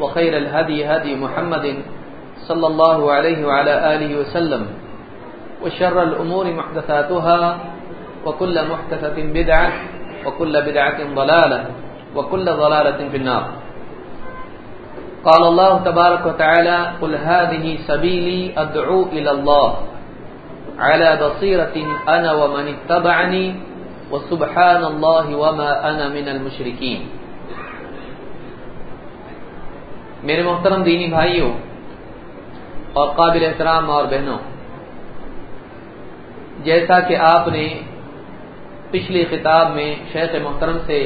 وخير الهدي هدي محمد صلى الله عليه وعلى آله وسلم وشر الأمور محدثاتها وكل محدثة بدعة وكل بدعة ضلالة وكل ضلالة في النار. قال الله تبارك وتعالى قل هذه سبيلي أدعو إلى الله على بصيرة أنا ومن اتبعني وسبحان الله وما أنا من المشركين. میرے محترم دینی بھائیوں اور قابل احترام اور بہنوں، جیسا کہ آپ نے پچھلی خطاب میں شیخ محترم سے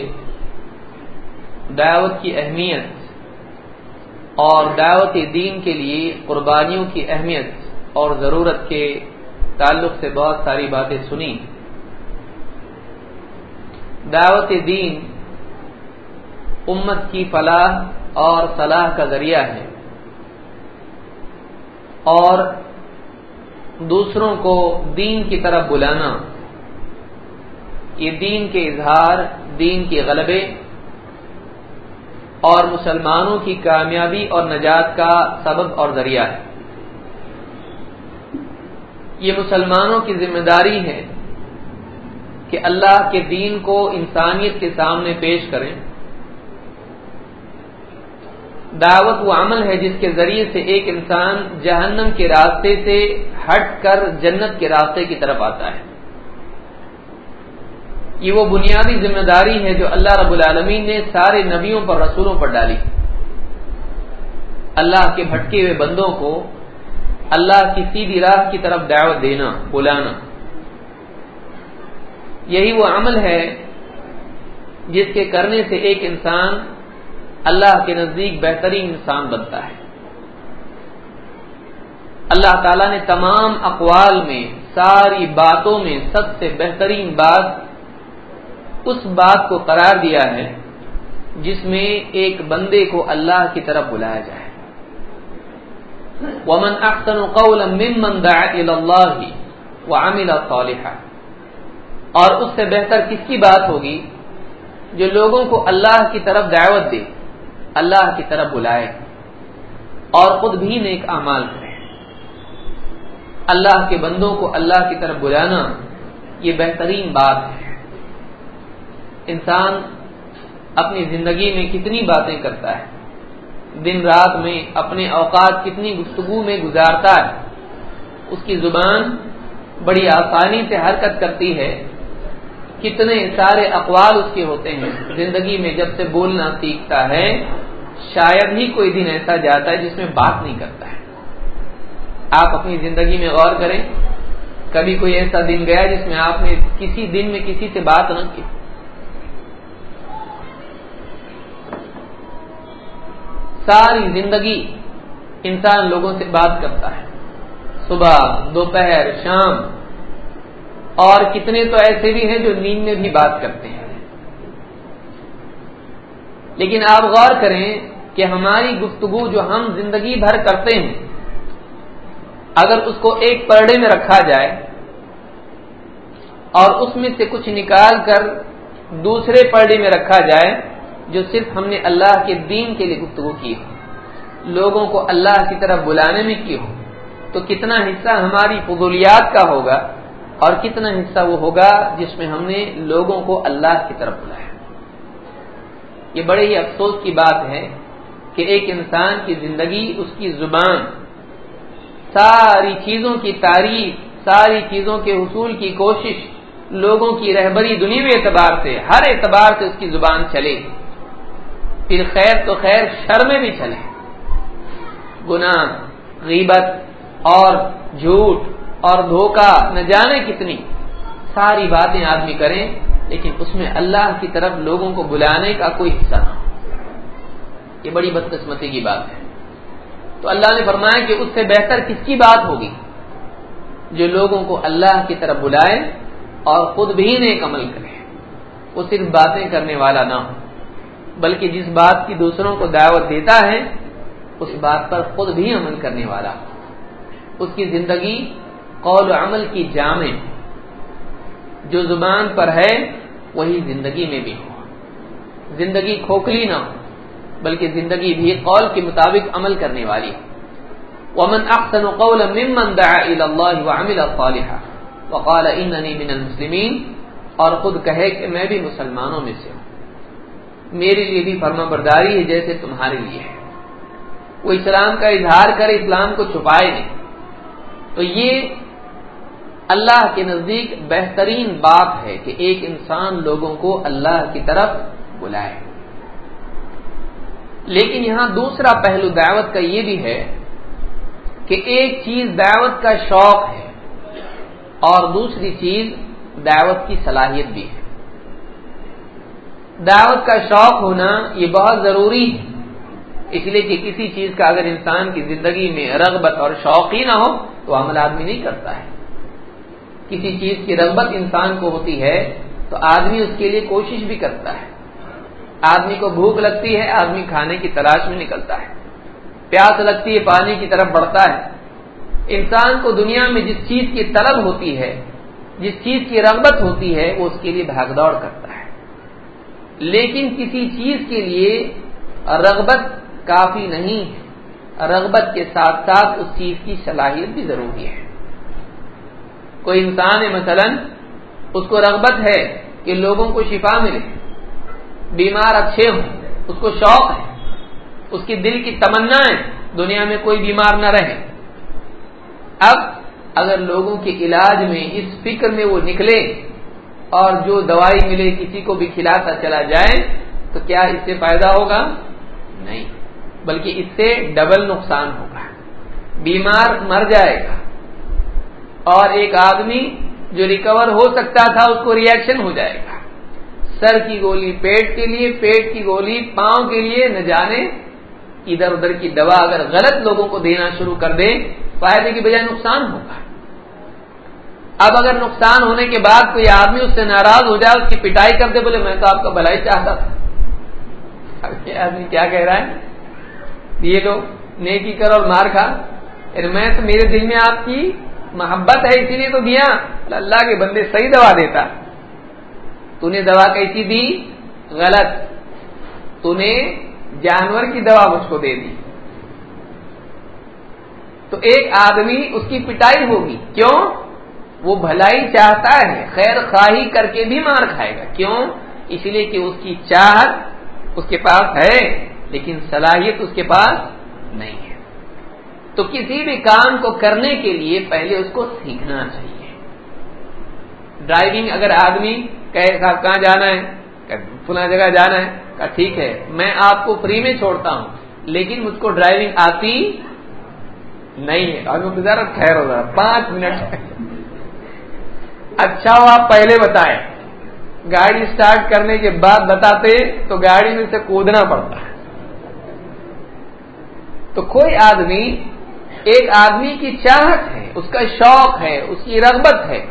دعوت کی اہمیت اور دعوت دین کے لیے قربانیوں کی اہمیت اور ضرورت کے تعلق سے بہت ساری باتیں سنی دعوت دین امت کی فلاح اور صلاح کا ذریعہ ہے۔ اور دوسروں کو دین کی طرف بلانا۔ یہ دین کے اظہار، دین کے غلبے اور مسلمانوں کی کامیابی اور نجات کا سبب اور ذریعہ ہے۔ یہ مسلمانوں کی ذمہ داری ہے کہ اللہ کے دین کو انسانیت کے سامنے پیش کریں۔ دعوت وہ عمل ہے جس کے ذریعے سے ایک انسان جہنم کے راستے سے ہٹ کر جنت کے راستے کی طرف آتا ہے۔ یہ وہ بنیادی ذمہ داری ہے جو اللہ رب العالمین نے سارے نبیوں پر رسولوں پر ڈالی۔ اللہ کے بھٹکے ہوئے بندوں کو اللہ کی سیدھی راہ کی طرف دعوت دینا، بلانا۔ یہی وہ عمل ہے جس کے کرنے سے ایک انسان اللہ کے نزدیک بہترین انسان بنتا ہے۔ اللہ تعالیٰ نے تمام اقوال میں، ساری باتوں میں سب سے بہترین بات اس بات کو قرار دیا ہے جس میں ایک بندے کو اللہ کی طرف بلایا جائے۔ ومن احسن قولا ممن دعا الى الله وعمل صالحا۔ اور اس سے بہتر کس کی بات ہوگی؟ جو لوگوں کو اللہ کی طرف دعوت دے۔ اللہ کی طرف بلائے اور خود بھی نیک اعمال کرے۔ اللہ کے بندوں کو اللہ کی طرف بلانا یہ بہترین بات ہے۔ انسان اپنی زندگی میں کتنی باتیں کرتا ہے، دن رات میں اپنے اوقات کتنی گفتگو میں گزارتا ہے، اس کی زبان بڑی آسانی سے حرکت کرتی ہے۔ کتنے سارے اقوال اس کے ہوتے ہیں۔ زندگی میں جب سے بولنا سیکھتا ہے شاید ہی کوئی دن ایسا جاتا ہے جس میں بات نہیں کرتا ہے۔ آپ اپنی زندگی میں غور کریں، کبھی کوئی ایسا دن گیا جس میں آپ نے کسی دن میں کسی سے بات نہ کی۔ ساری زندگی انسان لوگوں سے بات کرتا ہے۔ صبح، دوپہر، شام، اور کتنے تو ایسے بھی ہیں جو نیند میں بھی بات کرتے ہیں۔ لیکن آپ غور کریں کہ ہماری گفتگو جو ہم زندگی بھر کرتے ہیں، اگر اس کو ایک پرڑے میں رکھا جائے اور اس میں سے کچھ نکال کر دوسرے پرڑے میں رکھا جائے جو صرف ہم نے اللہ کے دین کے لیے گفتگو کی ہو، لوگوں کو اللہ کی طرف بلانے میں کی ہو، تو کتنا حصہ ہماری فضولیات کا ہوگا اور کتنا حصہ وہ ہوگا جس میں ہم نے لوگوں کو اللہ کی طرف بلایا۔ یہ بڑے ہی افسوس کی بات ہے کہ ایک انسان کی زندگی اس کی زبان، ساری چیزوں کی تعریف ساری چیزوں کے حصول کی کوشش لوگوں کی رہبری دنیوی اعتبار سے، ہر اعتبار سے اس کی زبان چلے۔ پھر خیر تو خیر شر میں بھی چلے۔ گناہ، غیبت اور جھوٹ اور دھوکہ نہ جانے کتنی، ساری باتیں آدمی کریں۔ لیکن اس میں اللہ کی طرف لوگوں کو بلانے کا کوئی حصہ نہ ہو۔ یہ بڑی بدقسمتی کی بات ہے۔ تو اللہ نے فرمایا کہ اس سے بہتر کس کی بات ہوگی؟ جو لوگوں کو اللہ کی طرف بلائے اور خود بھی نیک عمل کرے۔ وہ صرف باتیں کرنے والا نہ ہو، بلکہ جس بات کی دوسروں کو دعوت دیتا ہے، اس بات پر خود بھی عمل کرنے والا ہو۔ اس کی زندگی قول و عمل کی جامع جو زبان پر ہے، وہی زندگی میں بھی ہو۔ زندگی کھوکھلی نہ ہو، بلکہ زندگی بھی قول کے مطابق عمل کرنے والی ومن احسن قولا ممن دعا الى الله وعمل صالحا وقال انني من المسلمين اور خود کہے کہ میں بھی مسلمانوں میں سے ہوں۔ میرے لیے بھی فرما برداری ہے جیسے تمہارے لیے ہے۔ وہ اسلام کا اظہار کرے، اسلام کو چھپائے نہیں۔ تو یہ اللہ کے نزدیک بہترین بات ہے کہ ایک انسان لوگوں کو اللہ کی طرف بلائے۔ لیکن یہاں دوسرا پہلو دعوت کا یہ بھی ہے کہ ایک چیز دعوت کا شوق ہے اور دوسری چیز دعوت کی صلاحیت بھی ہے۔ دعوت کا شوق ہونا یہ بہت ضروری ہے۔ اس لیے کہ کسی چیز کا اگر انسان کی زندگی میں رغبت اور شوق ہی نہ ہو تو عمل آدمی نہیں کرتا ہے۔ کسی چیز کی رغبت انسان کو ہوتی ہے، تو آدمی اس کے لیے کوشش بھی کرتا ہے۔ آدمی کو بھوک لگتی ہے، آدمی کھانے کی تلاش میں نکلتا ہے۔ پیاس لگتی ہے، پانی کی طرف بڑھتا ہے۔ انسان کو دنیا میں جس چیز کی طلب ہوتی ہے، جس چیز کی رغبت ہوتی ہے، وہ اس کے لیے بھاگ دوڑ کرتا ہے۔ لیکن کسی چیز کے لیے رغبت کافی نہیں ہے۔ رغبت کے ساتھ ساتھ اس چیز کی صلاحیت بھی ضروری ہے۔ کوئی انسان ہے مثلا، اس کو رغبت ہے کہ لوگوں کو شفا ملے، بیمار اچھے ہوں، اس کو شوق ہے، اس کی دل کی تمنا ہے، دنیا میں کوئی بیمار نہ رہے۔ اب اگر لوگوں کے علاج میں، اس فکر میں وہ نکلے اور جو دوائی ملے کسی کو بھی کھلاتا چلا جائے، تو کیا اس سے فائدہ ہوگا؟ نہیں، بلکہ اس سے ڈبل نقصان ہوگا۔ بیمار مر جائے گا۔ اور ایک آدمی جو ریکور ہو سکتا تھا، اس کو ریئیکشن ہو جائے گا۔ سر کی گولی پیٹ کے لیے، پیٹ کی گولی پاؤں کے لیے، نہ جانے ادھر ادھر کی دوا اگر غلط لوگوں کو دینا شروع کر دیں فائدے کی بجائے نقصان ہوگا۔ اب اگر نقصان ہونے کے بعد کوئی آدمی اس سے ناراض ہو جائے، اس کی پٹائی کر دے، بولے، میں تو آپ کا بھلائی چاہتا تھا۔ اب یہ آدمی کیا کہہ رہا ہے؟ یہ لو نیکی کر اور مار کھا۔ یعنی میں تو میرے دل میں آپ کی محبت ہے اسی لیے تو دیا۔ اللہ کے بندے صحیح دوا دیتا۔ تو نے دوا کیسی دی؟ غلط۔ تو نے جانور کی دوا مجھ کو دے دی۔ تو ایک آدمی اس کی پٹائی ہوگی۔ کیوں؟ وہ بھلائی چاہتا ہے۔ خیر خواہی کر کے بھی مار کھائے گا۔ کیوں؟ اس لیے کہ اس کی چاہت اس کے پاس ہے، لیکن صلاحیت اس کے پاس نہیں ہے۔ تو کسی بھی کام کو کرنے کے لیے پہلے اس کو سیکھنا چاہیے۔ ڈرائیونگ اگر آدمی کہے کہاں جانا ہے؟ فلاں جگہ جانا ہے۔ کہ ٹھیک ہے، میں آپ کو فری میں چھوڑتا ہوں، لیکن مجھ کو ڈرائیونگ آتی نہیں ہے۔ ابھی ذرا ٹھہر ہو رہا پانچ منٹ۔ اچھا ہو آپ پہلے بتائیں۔ گاڑی سٹارٹ کرنے کے بعد بتاتے تو گاڑی میں سے کودنا پڑتا۔ ہے تو کوئی آدمی ایک آدمی کی چاہت ہے، اس کا شوق ہے، اس کی رغبت ہے۔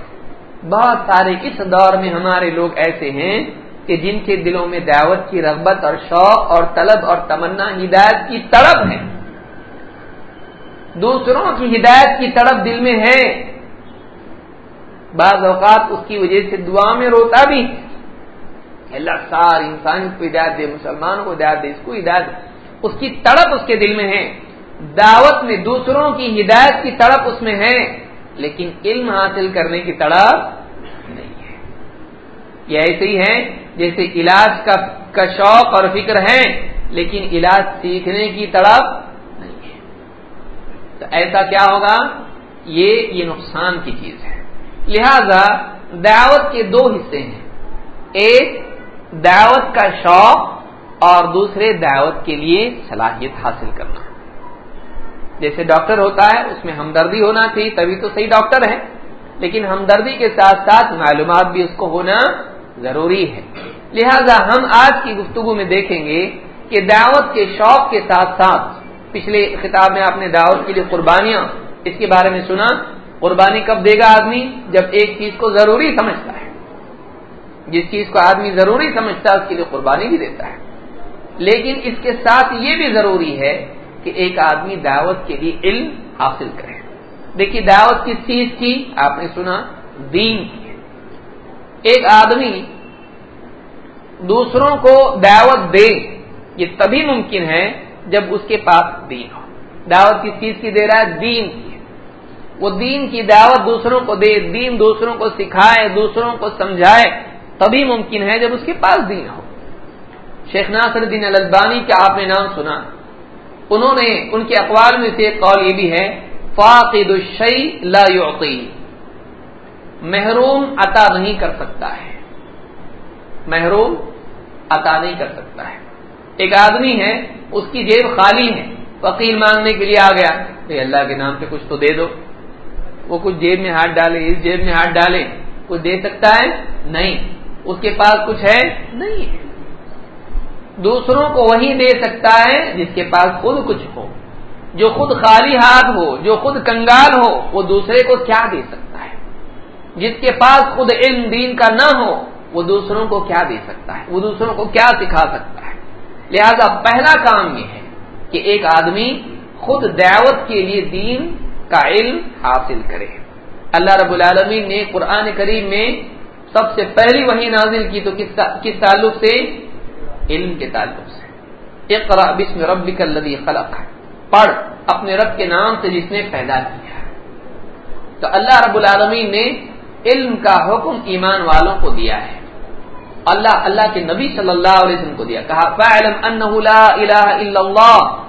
بہت سارے اس دور میں ہمارے لوگ ایسے ہیں کہ جن کے دلوں میں دعوت کی رغبت اور شوق اور طلب اور تمنا، ہدایت کی تڑپ ہے۔ دوسروں کی ہدایت کی تڑپ دل میں ہے۔ بعض اوقات اس کی وجہ سے دعا میں روتا بھی۔ اللہ سار انسان کو ہدایت دے، مسلمانوں کو ہدایت دے، اس کو ہدایت دے۔ اس کی تڑپ اس کے دل میں ہے۔ دعوت میں دوسروں کی ہدایت کی تڑپ اس میں ہے، لیکن علم حاصل کرنے کی تڑپ نہیں ہے۔ یہ ایسے ہی ہے جیسے علاج کا کا شوق اور فکر ہے، لیکن علاج سیکھنے کی تڑپ نہیں ہے۔ تو ایسا کیا ہوگا؟ یہ یہ نقصان کی چیز ہے۔ لہذا دعوت کے دو حصے ہیں۔ ایک، دعوت کا شوق، اور دوسرے، دعوت کے لیے صلاحیت حاصل کرنا۔ جیسے ڈاکٹر ہوتا ہے، اس میں ہمدردی ہونا چاہیے، تبھی تو صحیح ڈاکٹر ہے۔ لیکن ہمدردی کے ساتھ ساتھ معلومات بھی اس کو ہونا ضروری ہے۔ لہذا ہم آج کی گفتگو میں دیکھیں گے کہ دعوت کے شوق کے ساتھ ساتھ، پچھلے خطاب میں آپ نے دعوت کے لیے قربانیاں، اس کے بارے میں سنا۔ قربانی کب دے گا آدمی؟ جب ایک چیز کو ضروری سمجھتا ہے۔ جس چیز کو آدمی ضروری سمجھتا ہے، اس کے لیے قربانی بھی دیتا ہے۔ لیکن اس کے ساتھ یہ بھی ضروری ہے کہ ایک آدمی دعوت کے لیے علم حاصل کرے۔ دیکھیے دعوت کس چیز کی؟ آپ نے سنا، دین کی۔ ایک آدمی دوسروں کو دعوت دے، یہ تبھی ممکن ہے جب اس کے پاس دین ہو۔ دعوت کس چیز کی دے رہا ہے؟ دین کی۔ وہ دین کی دعوت دوسروں کو دے، دین دوسروں کو سکھائے، دوسروں کو سمجھائے، تبھی ممکن ہے جب اس کے پاس دین ہو۔ شیخ ناصر الدین البانی کا آپ نے نام سنا؟ انہوں نے ان کے اقوال میں سے ایک قول یہ بھی ہے، فاقد الشی لا يعطي محروم عطا نہیں کر سکتا ہے۔ محروم عطا نہیں کر سکتا ہے۔ ایک آدمی ہے، اس کی جیب خالی ہے، وکیل مانگنے کے لیے آ گیا۔ بھائی اللہ کے نام سے کچھ تو دے دو۔ وہ کچھ جیب میں ہاتھ ڈالے، اس جیب میں ہاتھ ڈالے۔ کچھ دے سکتا ہے؟ نہیں۔ اس کے پاس کچھ ہے؟ نہیں۔ ہے دوسروں کو وہی دے سکتا ہے جس کے پاس خود کچھ ہو۔ جو خود خالی ہاتھ ہو، جو خود کنگال ہو، وہ دوسرے کو کیا دے سکتا ہے؟ جس کے پاس خود علم دین کا نہ ہو، وہ دوسروں کو کیا دے سکتا ہے؟ وہ دوسروں کو کیا سکھا سکتا ہے؟ لہذا پہلا کام یہ ہے کہ ایک آدمی خود دعوت کے لیے دین کا علم حاصل کرے۔ اللہ رب العالمین نے قرآن کریم میں سب سے پہلی وہی نازل کی تو کس تعلق سے؟ علم کے تعلق سے۔ اقرا بسم ربک الذی خلق۔ پڑھ اپنے رب کے نام سے جس نے پیدا کیا۔ تو اللہ رب العالمین نے علم کا حکم ایمان والوں کو دیا ہے۔ اللہ اللہ کے نبی صلی اللہ علیہ وسلم کو دیا۔ کہا فعلم انه لا الہ الا اللہ۔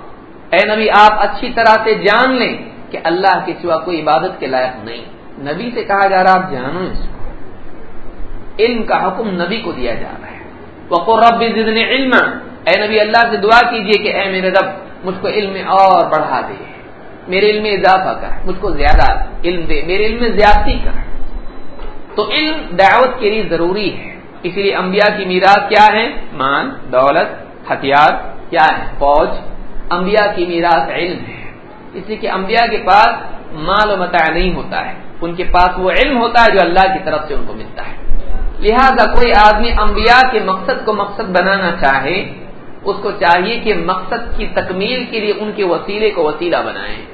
اے نبی، آپ اچھی طرح سے جان لیں کہ اللہ کے سوا کوئی عبادت کے لائق نہیں۔ نبی سے کہا جا رہا، آپ جانو اس کو۔ علم کا حکم نبی کو دیا جا رہا ہے۔ وقر رب زدنی علم اے نبی اللہ سے دعا کیجیے کہ اے میرے رب، مجھ کو علم اور بڑھا دے۔ میرے علم میں اضافہ کر، مجھ کو زیادہ علم دے۔ میرے علم میں زیادتی کر۔ تو علم دعوت کے لیے ضروری ہے۔ اسی لیے انبیاء کی میراث کیا ہے؟ مان، دولت، ہتھیار کیا ہے فوج؟ انبیاء کی میراث علم ہے۔ اس لیے کہ انبیاء کے پاس مال و متاع نہیں ہوتا ہے۔ ان کے پاس وہ علم ہوتا ہے جو اللہ کی طرف سے ان کو ملتا ہے۔ لہذا کوئی آدمی انبیاء کے مقصد کو مقصد بنانا چاہے، اس کو چاہیے کہ مقصد کی تکمیل کے لیے ان کے وسیلے کو وسیلہ بنائیں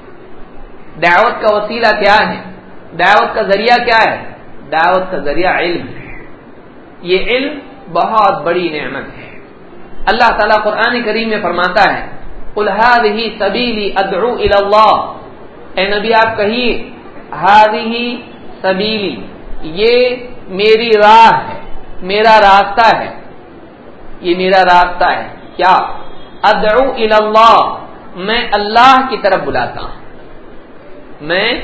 دعوت کا وسیلہ کیا ہے؟ دعوت کا ذریعہ کیا ہے؟ دعوت کا ذریعہ علم۔ ہے یہ علم بہت بڑی نعمت ہے۔ اللہ تعالیٰ قرآن کریم میں فرماتا ہے الحاد ہی سبیلی ادعو اللہ۔ اے نبی، آپ کہیے ہی سبیلی، یہ میری راہ ہے، میرا راستہ ہے۔ یہ میرا راستہ ہے۔ کیا؟ ادعو اللہ میں اللہ کی طرف بلاتا ہوں۔ میں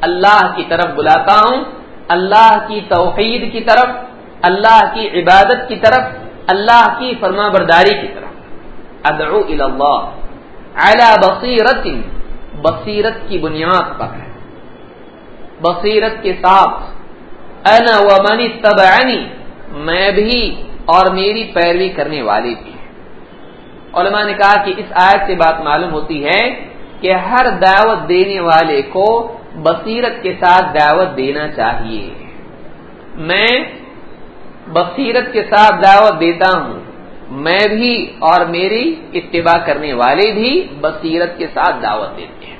اللہ کی طرف بلاتا ہوں۔ اللہ کی توحید کی طرف، اللہ کی عبادت کی طرف، اللہ کی فرما برداری کی طرف۔ ادعو اللہ اعلی بصیرت بصیرت کی بنیاد پر ہے۔ بصیرت کے ساتھ انا و منی تبعنی میں بھی اور میری پیروی کرنے والی بھی علماء نے کہا کہ اس آیت سے بات معلوم ہوتی ہے کہ ہر دعوت دینے والے کو بصیرت کے ساتھ دعوت دینا چاہیے۔ میں بصیرت کے ساتھ دعوت دیتا ہوں، میں بھی اور میری اتباع کرنے والے بھی بصیرت کے ساتھ دعوت دیتے ہیں۔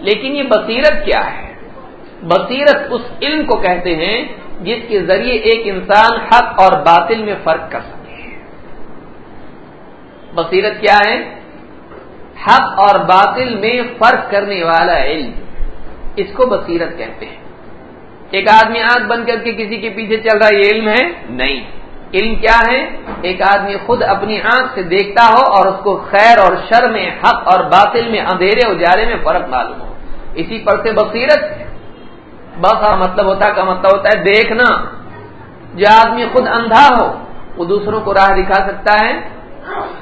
لیکن یہ بصیرت کیا ہے؟ بصیرت اس علم کو کہتے ہیں جس کے ذریعے ایک انسان حق اور باطل میں فرق کر سکے۔ بصیرت کیا ہے؟ حق اور باطل میں فرق کرنے والا علم۔ اس کو بصیرت کہتے ہیں۔ ایک آدمی آنکھ بند کر کے کسی کے پیچھے چل رہا یہ علم ہے؟ نہیں۔ علم کیا ہے؟ ایک آدمی خود اپنی آنکھ سے دیکھتا ہو اور اس کو خیر اور شر میں، حق اور باطل میں، اندھیرے اجارے میں فرق معلوم ہو۔ اسی پر سے بصیرت ہے بس ہاں مطلب ہوتا کا مطلب ہوتا ہے، دیکھنا۔ جو آدمی خود اندھا ہو، وہ دوسروں کو راہ دکھا سکتا ہے۔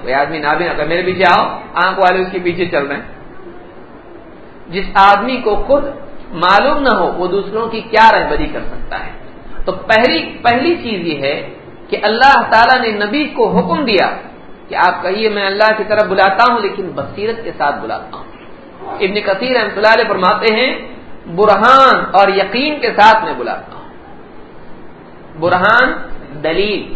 وہ آدمی نہ بھی نہ میرے پیچھے آؤ، آنکھ والے اس کے پیچھے چل رہے ہیں۔ جس آدمی کو خود معلوم نہ ہو، وہ دوسروں کی کیا رہبری کر سکتا ہے۔ تو پہلی پہلی چیز یہ ہے کہ اللہ تعالیٰ نے نبی کو حکم دیا کہ آپ کہیے، میں اللہ کی طرف بلاتا ہوں، لیکن بصیرت کے ساتھ بلاتا ہوں۔ ابن کثیر احمد اللہ علیہ فرماتے ہیں برہان اور یقین کے ساتھ میں بلاتا ہوں۔ برہان دلیل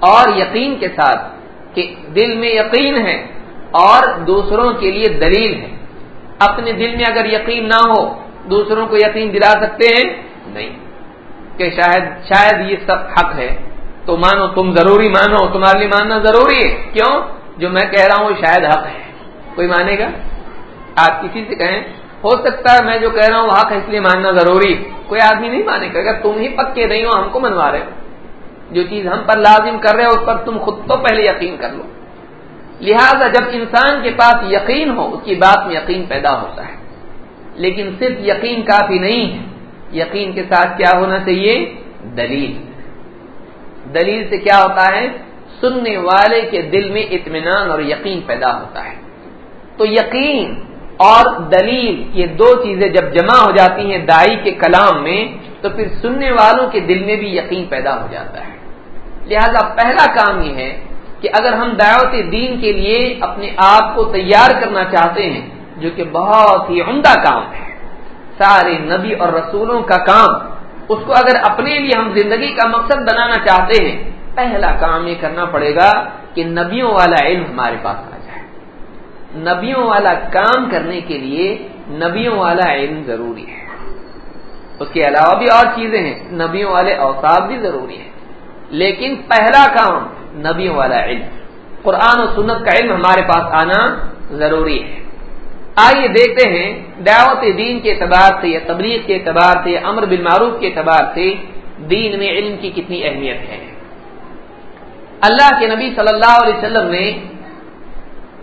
اور یقین کے ساتھ کہ دل میں یقین ہے اور دوسروں کے لیے دلیل ہے۔ اپنے دل میں اگر یقین نہ ہو، دوسروں کو یقین دلا سکتے ہیں؟ نہیں۔ کہ شاید شاید یہ سب حق ہے۔ تو مانو، تم ضروری مانو، تمہارے لیے ماننا ضروری ہے۔ کیوں؟ جو میں کہہ رہا ہوں وہ شاید حق ہے۔ کوئی مانے گا؟ آپ کسی سے کہیں ہو سکتا ہے میں جو کہہ رہا ہوں حق اس لیے ماننا ضروری۔ کوئی آدمی نہیں مانے گا۔ اگر تم ہی پکے نہیں ہو، ہم کو منوا رہے۔ ہو جو چیز ہم پر لازم کر رہے ہو اس پر تم خود تو پہلے یقین کر لو۔ لہذا جب انسان کے پاس یقین ہو، اس کی بات میں یقین پیدا ہوتا ہے۔ لیکن صرف یقین کافی نہیں ہے۔ یقین کے ساتھ کیا ہونا چاہیے؟ دلیل۔ دلیل سے کیا ہوتا ہے؟ سننے والے کے دل میں اطمینان اور یقین پیدا ہوتا ہے۔ تو یقین اور دلیل یہ دو چیزیں جب جمع ہو جاتی ہیں دائی کے کلام میں، تو پھر سننے والوں کے دل میں بھی یقین پیدا ہو جاتا ہے۔ لہذا پہلا کام یہ ہے کہ اگر ہم دعوت دین کے لیے اپنے آپ کو تیار کرنا چاہتے ہیں، جو کہ بہت ہی عمدہ کام ہے۔ سارے نبی اور رسولوں کا کام، اس کو اگر اپنے لیے ہم زندگی کا مقصد بنانا چاہتے ہیں، پہلا کام یہ کرنا پڑے گا کہ نبیوں والا علم ہمارے پاس آ جائے نبیوں والا کام کرنے کے لیے نبیوں والا علم ضروری ہے۔ اس کے علاوہ بھی اور چیزیں ہیں، نبیوں والے اوساف بھی ضروری ہیں۔ لیکن پہلا کام نبیوں والا علم۔ قرآن و سنت کا علم ہمارے پاس آنا ضروری ہے۔ آئیے دیکھتے ہیں، دعوت دین کے اعتبار سے یا تبلیغ کے اعتبار سے یا امر بالمعروف کے اعتبار سے دین میں علم کی کتنی اہمیت ہے۔ اللہ کے نبی صلی اللہ علیہ وسلم نے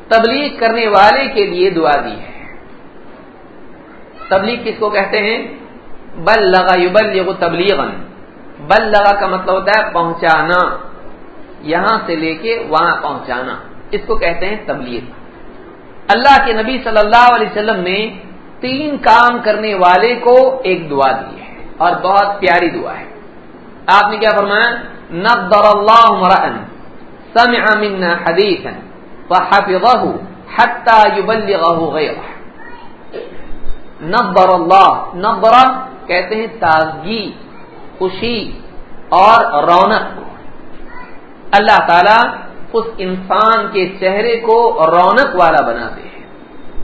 تبلیغ کرنے والے کے لیے دعا دی ہے۔ تبلیغ کس کو کہتے ہیں؟ بل لگا یوبل تبلیغ بل لگا کا مطلب ہوتا ہے پہنچانا۔ یہاں سے لے کے وہاں پہنچانا۔ اس کو کہتے ہیں تبلیغ۔ اللہ کے نبی صلی اللہ علیہ وسلم نے تین کام کرنے والے کو ایک دعا دی ہے۔ اور بہت پیاری دعا ہے۔ آپ نے کیا فرمایا؟ نبر اللہ سمع منا حدیثا فحفظه حتى يبلغه غيره. نبر اللہ نبر کہتے ہیں تازگی، خوشی اور رونق۔ کو اللہ تعالی اس انسان کے چہرے کو رونق والا بنا دے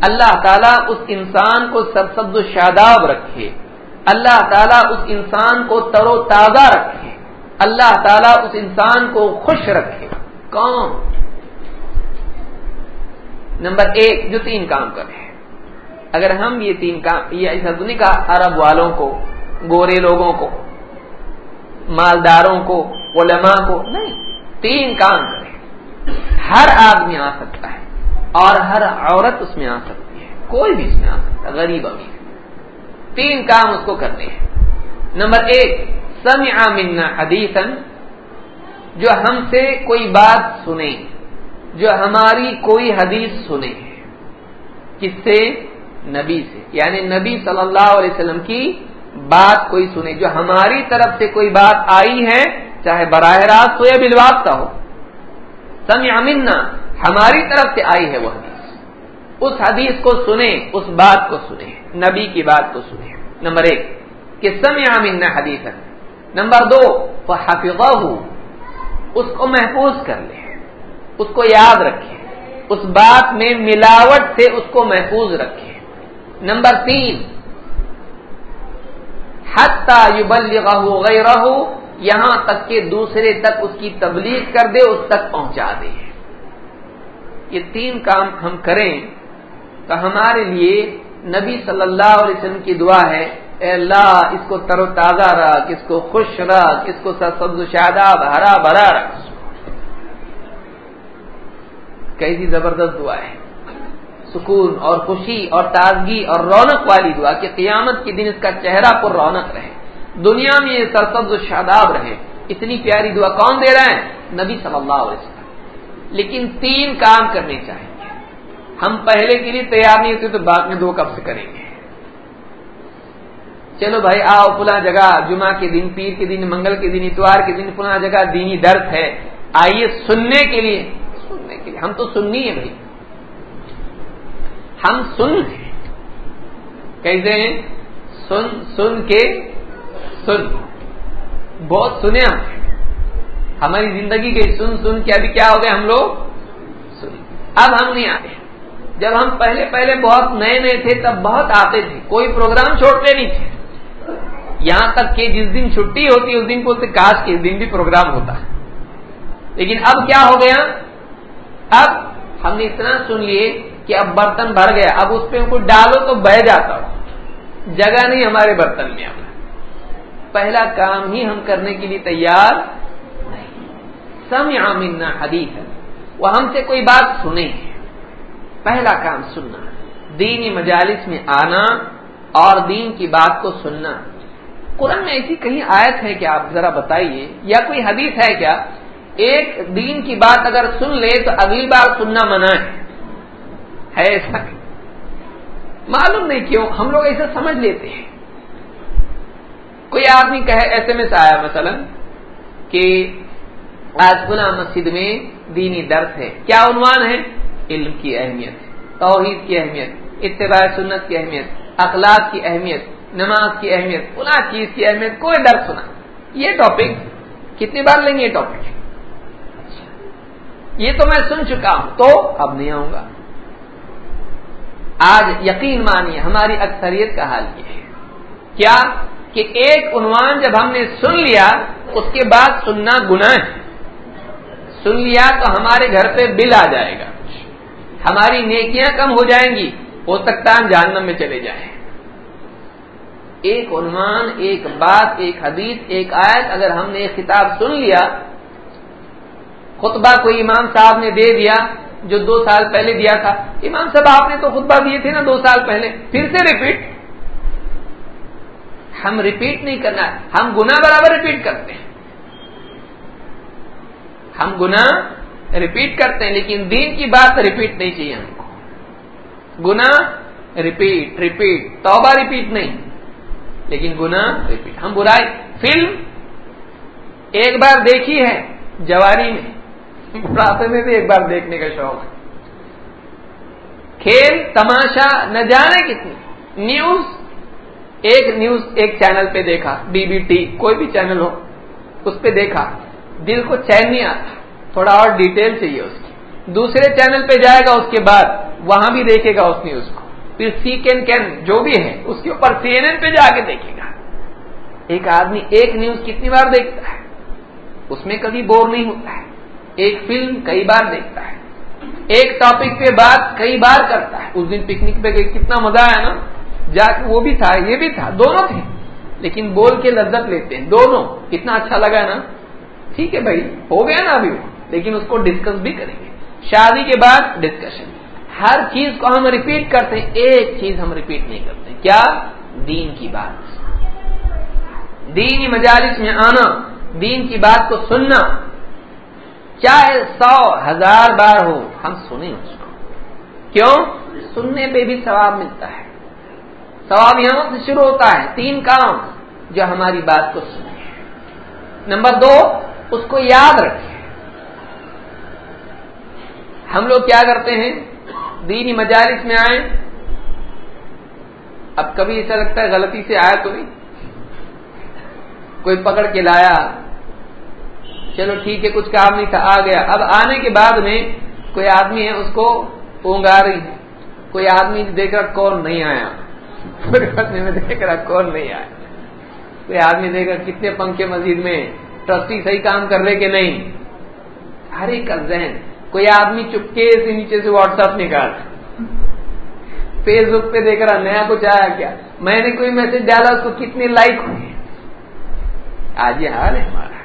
اللہ تعالیٰ اس انسان کو سرسبز و شاداب رکھے۔ اللہ تعالیٰ اس انسان کو تر و تازہ رکھے۔ اللہ تعالیٰ اس انسان کو خوش رکھے۔ کون؟ نمبر ایک جو تین کام کرے اگر ہم یہ تین کام یہ ایسا نہیں کہا، عرب والوں کو، گورے لوگوں کو، مالداروں کو، علماء کو، نہیں، تین کام کرے ہر آدمی آ سکتا ہے اور ہر عورت اس میں آ سکتی ہے۔ کوئی بھی اس میں آ سکتا ہے، غریب امیر۔ تین کام اس کو کرنے ہیں۔ نمبر ایک، سمع منا حدیثا، جو ہم سے کوئی بات سنے جو ہماری کوئی حدیث سنے، کس سے؟ نبی سے۔ یعنی نبی صلی اللہ علیہ وسلم کی بات کوئی سنے، جو ہماری طرف سے کوئی بات آئی ہے، چاہے براہ راست ہو یا بلواسطہ ہو۔ سمع منا، ہماری طرف سے آئی ہے وہ حدیث۔ اس حدیث کو سنیں اس بات کو سنیں نبی کی بات کو سنیں نمبر ایک، کہ سمع منا حدیث نمبر دو وہ اس کو محفوظ کر لے۔ اس کو یاد رکھے اس بات میں ملاوٹ سے اس کو محفوظ رکھے نمبر تین حتہ یبلغہ غیرہ یہاں تک کہ دوسرے تک اس کی تبلیغ کر دے، اس تک پہنچا دے۔ یہ تین کام ہم کریں تو ہمارے لیے نبی صلی اللہ علیہ وسلم کی دعا ہے، اے اللہ، اس کو تر و تازہ رکھ، اس کو خوش رکھ، اس کو سبز و شاداب، ہرا بھرا رکھ۔ کیسی زبردست دعا ہے سکون اور خوشی اور تازگی اور رونق والی دعا کہ قیامت کے دن اس کا چہرہ پر رونق رہے۔ دنیا میں یہ سرسبز و شاداب رہے۔ اتنی پیاری دعا کون دے رہے ہیں نبی صلی اللہ علیہ وسلم۔ لیکن تین کام کرنے چاہیں۔ گے ہم پہلے کے لیے تیار نہیں ہوتے تو بعد میں دو کب سے کریں گے؟ چلو بھائی، آؤ، فلاں جگہ، جمعہ کے دن، پیر کے دن، منگل کے دن، اتوار کے دن، فلاں جگہ، دینی درد ہے۔ آئیے سننے کے لیے۔ ہم تو سننی ہے بھائی۔ ہم سن کیسے ہیں، سن سن کے سن۔ بہت سنے ہم۔ ہماری زندگی کے سن سن کے ابھی کیا ہو گئے ہم لوگ؟ سن۔ اب ہم نہیں آتے۔ جب ہم پہلے پہلے بہت نئے نئے تھے، تب بہت آتے تھے۔ کوئی پروگرام چھوڑتے نہیں تھے۔ یہاں تک کہ جس دن چھٹی ہوتی، اس دن بولتے کاش کے اس دن بھی پروگرام ہوتا۔ ہے لیکن اب کیا ہو گیا؟ اب ہم نے اتنا سن لیے کہ اب برتن بھر گیا۔ اب اس پہ کوئی ڈالو تو بہ جاتا ہو۔ جگہ نہیں ہمارے برتن میں اب۔ پہلا کام ہی ہم کرنے کے لیے تیار نہیں۔ سم منا حدیث۔ ہے وہ ہم سے کوئی بات سنے۔ پہلا کام سننا۔ دینی مجالس میں آنا اور دین کی بات کو سننا۔ قرآن میں ایسی کہیں آیت ہے کہ آپ ذرا بتائیے۔ یا کوئی حدیث ہے کیا؟ ایک دین کی بات اگر سن لے تو اگلی بار سننا منع ہے۔ ایسا معلوم نہیں کیوں ہم لوگ ایسا سمجھ لیتے ہیں۔ کوئی آدمی کہے ایس ایم ایس آیا مثلا کہ آج گنا مسجد میں دینی درس ہے۔ کیا عنوان ہے؟ علم کی اہمیت، توحید کی اہمیت، اتباع سنت کی اہمیت، اخلاق کی اہمیت، نماز کی اہمیت پلا چیز کی اہمیت، کوئی درد سنا۔ یہ ٹاپک کتنی بار لیں گے یہ ٹاپک یہ تو میں سن چکا ہوں، تو اب نہیں آؤں گا۔ آج یقین مانیے، ہماری اکثریت کا حال یہ ہے۔ کیا کہ ایک عنوان جب ہم نے سن لیا، اس کے بعد سننا گناہ ہے۔ سن لیا تو ہمارے گھر پہ بل آ جائے گا۔ ہماری نیکیاں کم ہو جائیں گی، ہو سکتا ہے جہنم میں چلے جائیں۔ ایک عنوان، ایک بات، ایک حدیث، ایک آیت اگر ہم نے ایک کتاب سن لیا خطبہ کوئی امام صاحب نے دے دیا جو دو سال پہلے دیا تھا۔ امام صاحب آپ نے تو خطبہ دیے تھے نا دو سال پہلے۔ پھر سے ریپیٹ ہم ریپیٹ نہیں کرنا۔ ہم گنا برابر ریپیٹ کرتے ہیں۔ ہم گنا ریپیٹ کرتے ہیں، لیکن دین کی بات ریپیٹ نہیں چاہیے ہم کو۔ گنا ریپیٹ ریپیٹ توبہ ریپیٹ نہیں۔ لیکن گنا ریپیٹ ہم برائی، فلم ایک بار دیکھی ہے جواری میں۔ بڑھاپے میں بھی ایک بار دیکھنے کا شوق ہے۔ کھیل، تماشا، نہ جانے کتنی۔ نیوز، ایک نیوز ایک چینل پہ دیکھا، بی بی ٹی، کوئی بھی چینل ہو، اس پہ دیکھا۔ دل کو چین نہیں آتا، تھوڑا اور ڈیٹیل چاہیے اس کی۔ دوسرے چینل پہ جائے گا اس کے بعد، وہاں بھی دیکھے گا اس نیوز کو۔ پھر سی کین کین جو بھی ہے اس کے اوپر سی این این پہ جا کے دیکھے گا۔ ایک آدمی ایک نیوز کتنی بار دیکھتا ہے، اس میں کبھی بور نہیں ہوتا ہے۔ ایک فلم کئی بار دیکھتا ہے۔ ایک ٹاپک پہ بات کئی بار کرتا ہے۔ اس دن پکنک پہ کتنا مزہ آیا نا۔ جا کے وہ بھی تھا، یہ بھی تھا، دونوں تھے۔ لیکن بول کے لذت لیتے ہیں، دونوں۔ کتنا اچھا لگا نا۔ ٹھیک ہے بھائی، ہو گیا نا ابھی۔ لیکن اس کو ڈسکس بھی کریں گے۔ شادی کے بعد ڈسکشن ہر چیز کو ہم ریپیٹ کرتے ہیں، ایک چیز ہم ریپیٹ نہیں کرتے۔ کیا؟ دین کی بات۔ دینی مجالس میں آنا، دین کی بات کو سننا۔ چاہے سو ہزار بار ہو، ہم سنیں اس کو۔ کیوں؟ سننے پہ بھی ثواب ملتا ہے۔ ثواب یہاں سے شروع ہوتا ہے۔ تین کام جو ہماری بات کو سنے نمبر دو، اس کو یاد رکھے ہم لوگ کیا کرتے ہیں؟ دینی مجالس میں آئے اب کبھی ایسا لگتا ہے غلطی سے آیا تو نہیں؟ کوئی پکڑ کے لایا۔ چلو ٹھیک ہے، کچھ کام نہیں تھا، آ گیا۔ اب آنے کے بعد میں کوئی آدمی ہے، اس کو اونگا رہی ہے۔ کوئی آدمی دیکھ رہا کون نہیں آیا۔ میں دیکھ رہا کون نہیں آیا۔ کوئی آدمی دیکھ رہا کتنے پنکھے مسجد میں ٹرسٹی صحیح کام کر رہے کہ نہیں۔ ہر ایک کا ذہن۔ کوئی آدمی چپکے سے نیچے سے واٹس ایپ نکال۔ فیس بک پہ دیکھ رہا، نیا کچھ آیا کیا؟ میں نے کوئی میسج ڈالا، اس کو کتنے لائک ہوئے؟ آج یہ حال ہے ہمارا۔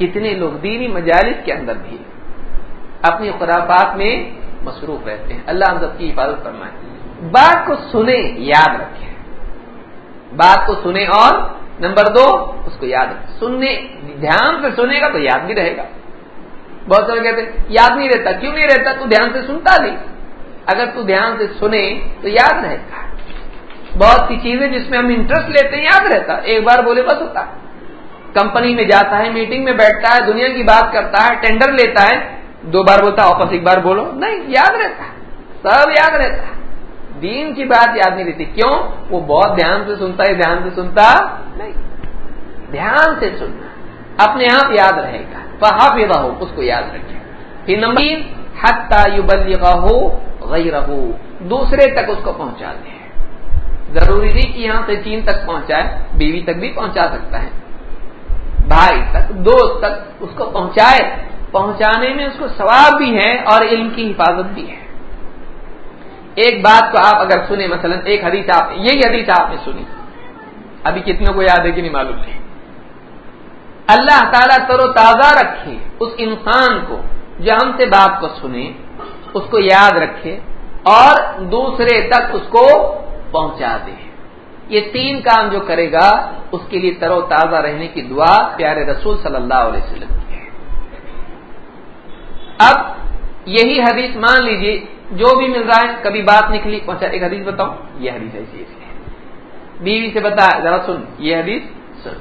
کتنے لوگ دینی مجالس کے اندر بھی اپنی خرافات میں مصروف رہتے ہیں۔ اللہ ہم سب کی حفاظت فرمائے۔ بات کو سنیں، یاد رکھیں۔ بات کو سنیں اور نمبر دو، اس کو یاد رکھیں۔ سننے، دھیان سے سنے گا تو یاد بھی رہے گا۔ بہت سارے کہتے یاد نہیں رہتا، کیوں نہیں رہتا؟ تو دھیان سے سنتا نہیں۔ اگر تو دھیان سے سنے تو یاد رہتا۔ بہت سی چیزیں جس میں ہم انٹرسٹ لیتے ہیں، یاد رہتا۔ ایک بار بولے بس ہوتا۔ ہے کمپنی میں جاتا ہے میٹنگ میں بیٹھتا ہے، دنیا کی بات کرتا ہے ٹینڈر لیتا ہے۔ دو بار بولتا واپس ایک بار بولو۔ نہیں، یاد رہتا سب یاد رہتا دین کی بات یاد نہیں رہتی۔ کیوں؟ وہ بہت دھیان سے سنتا ہے، دھیان سے سنتا نہیں۔ دھیان سے سننا۔ اپنے آپ یاد رہے گا۔ فحافظہ ہو اس کو یاد رکھے۔ پھر نمبر تین، حتی یبلغہ ہو غیرہ دوسرے تک اس کو پہنچا دے ضروری نہیں کہ یہاں سے چین تک پہنچائے، بیوی تک بھی پہنچا سکتا ہے۔ بھائی تک، دوست تک اس کو پہنچائے۔ پہنچانے میں اس کو ثواب بھی ہے اور علم کی حفاظت بھی ہے۔ ایک بات کو آپ اگر سنیں، مثلا ایک حدیث آپ، یہی حدیث آپ نے سنی۔ ابھی کتنے کو یاد ہے کہ نہیں معلوم نہیں۔ اللہ تعالیٰ تر و تازہ رکھے اس انسان کو، جو ہم سے بات کو سنے، اس کو یاد رکھے اور دوسرے تک اس کو پہنچا دے۔ یہ تین کام جو کرے گا، اس کے لیے تر و تازہ رہنے کی دعا پیارے رسول صلی اللہ علیہ وسلم کی۔ ہے اب یہی حدیث مان لیجیے جو بھی مل رہا ہے، کبھی بات نکلی پہنچا ایک حدیث بتاؤ، یہ حدیث ایسی ایسی ہے۔ بیوی سے بتا ذرا سن، یہ حدیث سن۔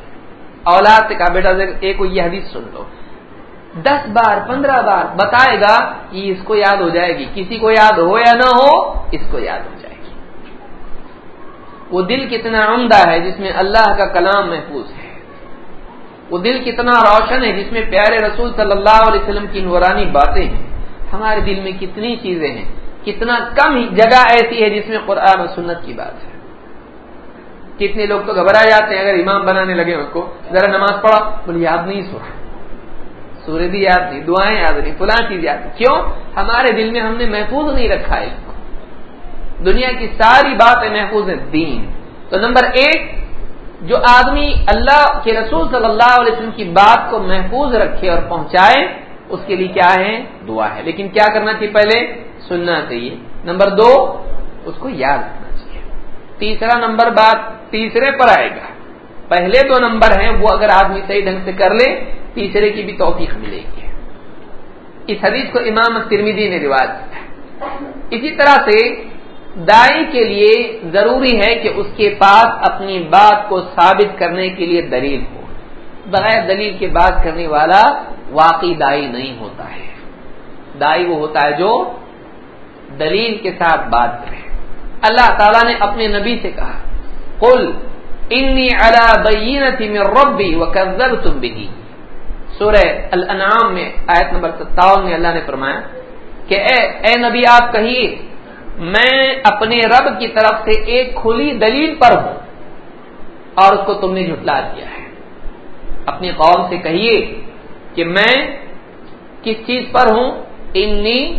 اولاد سے کہا، بیٹا ایک کو یہ حدیث سن لو۔ دس بار، پندرہ بار بتائے گا کہ اس کو یاد ہو جائے گی۔ کسی کو یاد ہو یا نہ ہو، اس کو یاد ہو جائے گی۔ وہ دل کتنا عمدہ ہے جس میں اللہ کا کلام محفوظ ہے۔ وہ دل کتنا روشن ہے جس میں پیارے رسول صلی اللہ علیہ وسلم کی نورانی باتیں ہیں۔ ہمارے دل میں کتنی چیزیں ہیں۔ کتنا کم جگہ ایسی ہے جس میں قرآن و سنت کی بات ہے۔ کتنے لوگ تو گھبرا جاتے ہیں اگر امام بنانے لگے اس کو۔ ذرا نماز پڑھا بولے، یاد نہیں سو سورج بھی یاد نہیں، دعائیں یاد نہیں، فلاں چیز یاد نہیں۔ کیوں؟ ہمارے دل میں ہم نے محفوظ نہیں رکھا ہے۔ دنیا کی ساری باتیں محفوظ ہیں، دین۔ تو نمبر ایک، جو آدمی اللہ کے رسول صلی اللہ علیہ وسلم کی بات کو محفوظ رکھے اور پہنچائے، اس کے لیے کیا ہے؟ دعا ہے۔ لیکن کیا کرنا چاہیے پہلے؟ سننا چاہیے۔ نمبر دو، اس کو یاد رکھنا چاہیے۔ تیسرا نمبر بات تیسرے پر آئے گا۔ پہلے دو نمبر ہیں، وہ اگر آدمی صحیح ڈھنگ سے کر لے، تیسرے کی بھی توفیق ملے گی۔ اس حدیث کو امام ترمیدی نے رواج کیا اسی طرح سے دائی کے لیے ضروری ہے کہ اس کے پاس اپنی بات کو ثابت کرنے کے لیے دلیل ہو۔ بغیر دلیل کے بات کرنے والا واقعی دائی نہیں ہوتا ہے۔ دائی وہ ہوتا ہے جو دلیل کے ساتھ بات کرے۔ اللہ تعالیٰ نے اپنے نبی سے کہا، قل انی علی بینت من ربی وکذبتم بھی سورہ الانعام میں آیت نمبر ستاون میں اللہ نے فرمایا کہ اے اے نبی، آپ کہیے میں اپنے رب کی طرف سے ایک کھلی دلیل پر ہوں اور اس کو تم نے جھٹلا دیا ہے۔ اپنی قوم سے کہیے کہ میں کس چیز پر ہوں؟ انی،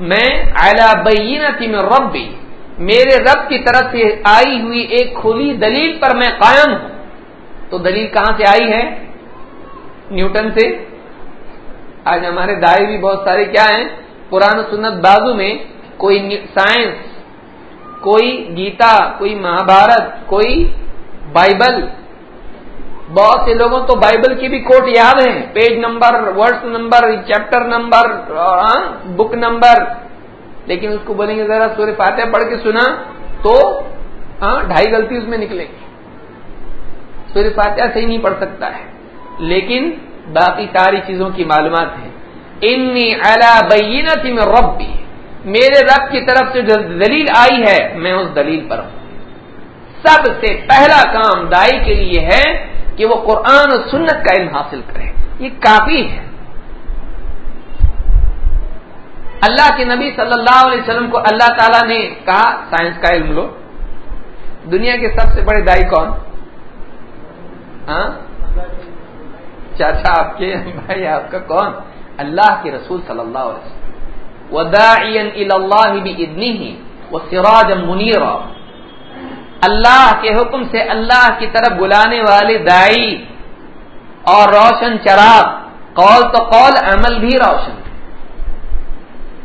میں اعلی بینتی میں ربی۔ میرے رب کی طرف سے آئی ہوئی ایک کھلی دلیل پر میں قائم ہوں۔ تو دلیل کہاں سے آئی ہے؟ نیوٹن سے۔ آج ہمارے دائیں بھی بہت سارے کیا ہیں؟ قرآن سنت بازو میں کوئی سائنس کوئی گیتا، کوئی مہابھارت، کوئی بائبل۔ بہت سے لوگوں تو بائبل کی بھی کوٹ یاد ہیں۔ Page number word number, chapter number book number. لیکن اس کو بولیں گے، ذرا سورہ فاتح پڑھ کے سنا تو ہاں ڈھائی غلطی اس میں نکلے گی۔ سورہ فاتحہ صحیح نہیں پڑھ سکتا ہے۔ لیکن باقی ساری چیزوں کی معلومات ہیں۔ انی اعلی بینت میں ربی۔ میرے رب کی طرف سے جو دلیل آئی ہے، میں اس دلیل پر ہوں۔ سب سے پہلا کام دائی کے لیے ہے کہ وہ قرآن و سنت کا علم حاصل کرے۔ یہ کافی ہے۔ اللہ کے نبی صلی اللہ علیہ وسلم کو اللہ تعالیٰ نے کہا، سائنس کا علم لو۔ دنیا کے سب سے بڑے دائی کون؟ ہاں؟ چاچا آپ کے، بھائی آپ کا کون؟ اللہ کے رسول صلی اللہ علیہ وسلم۔ اللہ بھی ادنی ہی وہ سراج منیر اللہ کے حکم سے اللہ کی طرف بلانے والے دائی اور روشن چراغ قول تو قول، عمل بھی روشن۔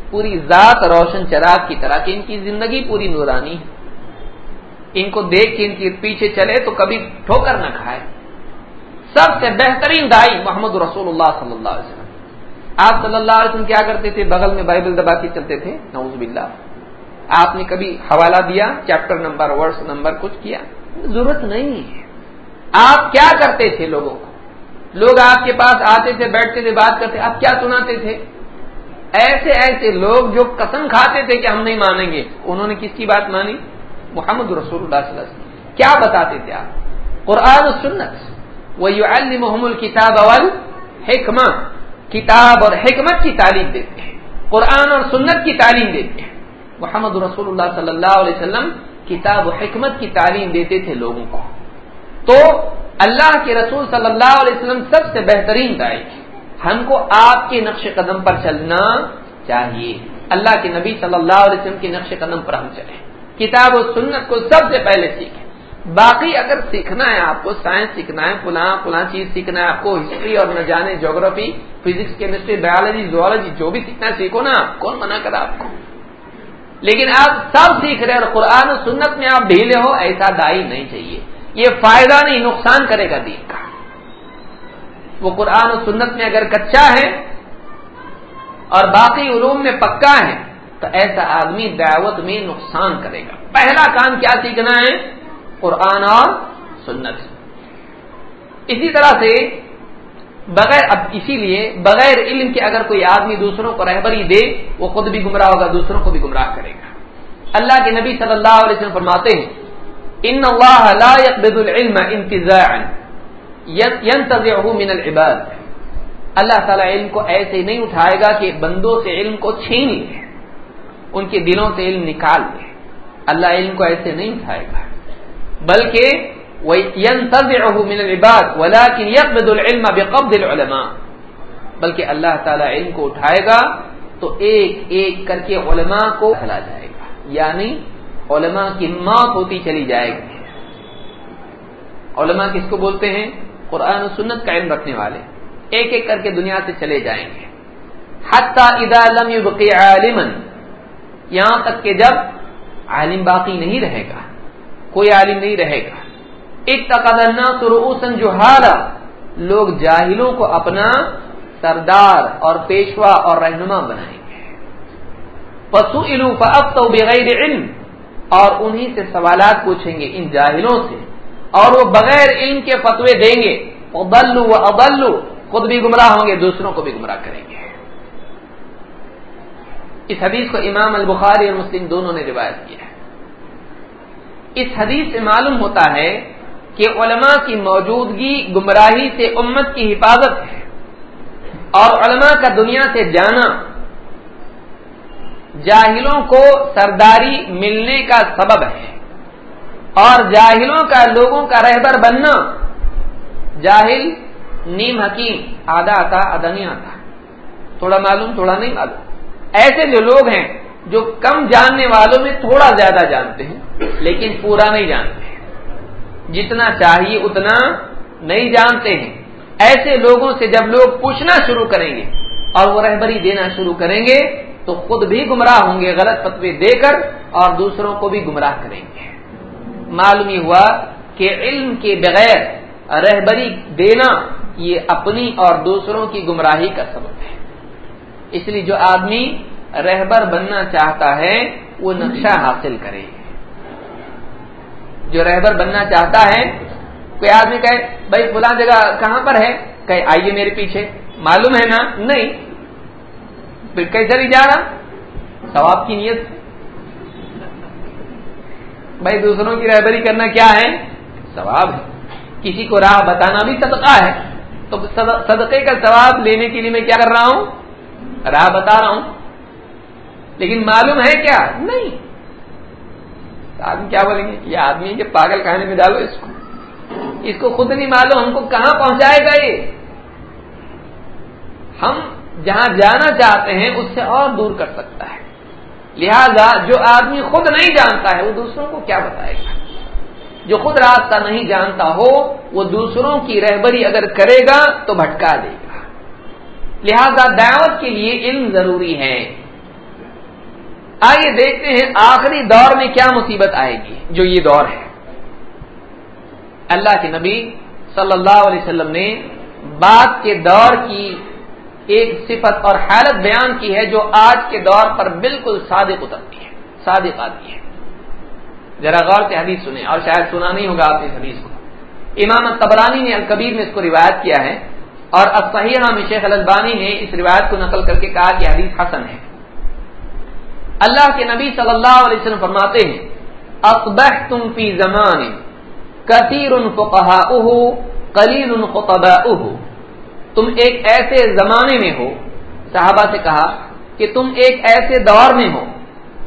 پوری ذات روشن چراغ کی طرح کہ ان کی زندگی پوری نورانی ہے۔ ان کو دیکھ کے ان کے پیچھے چلے تو کبھی ٹھوکر نہ کھائے۔ سب سے بہترین دائی محمد رسول اللہ صلی اللہ علیہ وسلم۔ آپ صلی اللہ علیہ وسلم کیا کرتے تھے؟ بغل میں بائبل دبا کے چلتے تھے۔ نعوذ باللہ۔ آپ نے کبھی حوالہ دیا؟ چیپٹر نمبر ورڈ نمبر کچھ کیا؟ ضرورت نہیں۔ ہے آپ کیا کرتے تھے لوگوں کو؟ لوگ آپ کے پاس آتے تھے بیٹھتے تھے بات کرتے آپ کیا سناتے تھے؟ ایسے ایسے لوگ جو قسم کھاتے تھے کہ ہم نہیں مانیں گے۔ انہوں نے کس کی بات مانی؟ محمد رسول اللہ صلی اللہ علیہ وسلم۔ کیا بتاتے تھے آپ؟ قرآن و سنت۔ وہ محمد کتاب اول حکمت کتاب اور حکمت کی تعلیم دیتے ہیں۔ قرآن اور سنت کی تعلیم دیتے ہیں۔ محمد رسول اللہ صلی اللہ علیہ وسلم کتاب و حکمت کی تعلیم دیتے تھے لوگوں کو۔ تو اللہ کے رسول صلی اللہ علیہ وسلم سب سے بہترین دائیں ہم کو آپ کے نقش قدم پر چلنا چاہیے۔ اللہ کے نبی صلی اللہ علیہ وسلم کے نقش قدم پر ہم چلیں۔ کتاب و سنت کو سب سے پہلے سیکھیں۔ باقی اگر سیکھنا ہے آپ کو سائنس سیکھنا ہے، فلاں فلاں چیز سیکھنا ہے، آپ کو ہسٹری اور نہ جانے جغرافی فزکس کیمسٹری بایولوجی زوالوجی جو بھی سیکھنا ہے سیکھو نا، کون منع کرا آپ کو؟ لیکن آپ سب سیکھ رہے ہیں اور قرآن و سنت میں آپ ڈھیلے ہو، ایسا دائی نہیں چاہیے۔ یہ فائدہ نہیں، نقصان کرے گا دین کا۔ وہ قرآن و سنت میں اگر کچا ہے اور باقی علوم میں پکا ہے، تو ایسا آدمی دعوت میں نقصان کرے گا۔ پہلا کام کیا سیکھنا ہے؟ قرآن اور سنت۔ اسی طرح سے بغیر اب اسی لیے بغیر علم کے اگر کوئی آدمی دوسروں کو رہبری دے، وہ خود بھی گمراہ ہوگا، دوسروں کو بھی گمراہ کرے گا۔ اللہ کے نبی صلی اللہ علیہ وسلم فرماتے ہیں، ان اللہ لا يقبض العلم انتزاعا ينتزعه من العباد. اللہ تعالیٰ علم کو ایسے نہیں اٹھائے گا کہ بندوں سے علم کو چھین لے، ان کے دلوں سے علم نکال لے۔ اللہ علم کو ایسے نہیں اٹھائے گا۔ بلکہ من العباد ولكن يقبض العلم بقبض العلماء بلکہ اللہ تعالیٰ علم کو اٹھائے گا تو ایک ایک کر کے علماء کو کھلا جائے گا۔ یعنی علماء کی موت ہوتی چلی جائے گی۔ علماء کس کو بولتے ہیں؟ قرآن و سنت کا علم رکھنے والے۔ ایک ایک کر کے دنیا سے چلے جائیں گے۔ حتی اذا لم يبقي عالما، یہاں تک کہ جب عالم باقی نہیں رہے گا۔ کوئی عالم نہیں رہے گا۔ اتقد الناس رؤوسا جهالا لوگ جاہلوں کو اپنا سردار اور پیشوا اور رہنما بنائیں گے۔ فسئلوا فافتوا بغیر علم۔ اور انہی سے سوالات پوچھیں گے ان جاہلوں سے۔ اور وہ بغیر علم کے فتوے دیں گے۔ ابلو و ابلو خود بھی گمراہ ہوں گے، دوسروں کو بھی گمراہ کریں گے۔ اس حدیث کو امام البخاری اور مسلم دونوں نے روایت کیا ہے۔ اس حدیث سے معلوم ہوتا ہے کہ علماء کی موجودگی گمراہی سے امت کی حفاظت ہے۔ اور علماء کا دنیا سے جانا، جاہلوں کو سرداری ملنے کا سبب ہے۔ اور جاہلوں کا لوگوں کا رہبر بننا، جاہل نیم حکیم آدھا آتا آدھا نہیں آتا تھوڑا معلوم، تھوڑا نہیں معلوم۔ ایسے جو لوگ ہیں جو کم جاننے والوں میں تھوڑا زیادہ جانتے ہیں، لیکن پورا نہیں جانتے۔ جتنا چاہیے اتنا نہیں جانتے ہیں۔ ایسے لوگوں سے جب لوگ پوچھنا شروع کریں گے اور وہ رہبری دینا شروع کریں گے، تو خود بھی گمراہ ہوں گے، غلط فتوی دے کر اور دوسروں کو بھی گمراہ کریں گے۔ معلوم یہ ہوا کہ علم کے بغیر رہبری دینا یہ اپنی اور دوسروں کی گمراہی کا سبب ہے۔ اس لیے جو آدمی رہبر بننا چاہتا ہے، وہ نقشہ حاصل کرے۔ جو رہبر بننا چاہتا ہے، کوئی آدمی کہے، بھائی، فلاں جگہ کہاں پر ہے؟ کہ آئیے میرے پیچھے۔ معلوم ہے نا؟ نہیں۔ پھر کیسے نہیں جا رہا۔ ثواب کی نیت۔ بھائی، دوسروں کی رہبری کرنا کیا ہے؟ ثواب ہے۔ کسی کو راہ بتانا بھی صدقہ ہے۔ تو صدقے کا ثواب لینے کے لیے میں کیا کر رہا ہوں؟ راہ بتا رہا ہوں۔ لیکن معلوم ہے کیا؟ نہیں. آدمی کیا بولیں گے؟ یہ آدمی کے پاگل کہنے میں ڈالو اس کو. اس کو خود نہیں معلوم ہم کو کہاں پہنچائے گا یہ. ہم جہاں جانا چاہتے ہیں اس سے اور دور کر سکتا ہے. لہذا جو آدمی خود نہیں جانتا ہے وہ دوسروں کو کیا بتائے گا؟ جو خود راستہ نہیں جانتا ہو وہ دوسروں کی رہبری اگر کرے گا تو بھٹکا دے گا. لہذا دعوت کے لیے علم ضروری ہے آئیے دیکھتے ہیں آخری دور میں کیا مصیبت آئے گی، جو یہ دور ہے۔ اللہ کے نبی صلی اللہ علیہ وسلم نے بعد کے دور کی ایک صفت اور حالت بیان کی ہے، جو آج کے دور پر بالکل صادق اترتی ہے، صادق آتی ہے۔ ذرا غور سے حدیث سنیں، اور شاید سنا نہیں ہوگا آپ اس حدیث کو۔ امام تبرانی نے الکبیر میں اس کو روایت کیا ہے، اور اب صحیح میں شیخ البانی نے اس روایت کو نقل کر کے کہا کہ حدیث حسن ہے۔ اللہ کے نبی صلی اللہ علیہ وسلم فرماتے ہیں اقبح تم فی زمان کثیر کلیل تم ایک ایسے زمانے میں ہو، صحابہ سے کہا کہ تم ایک ایسے دور میں ہو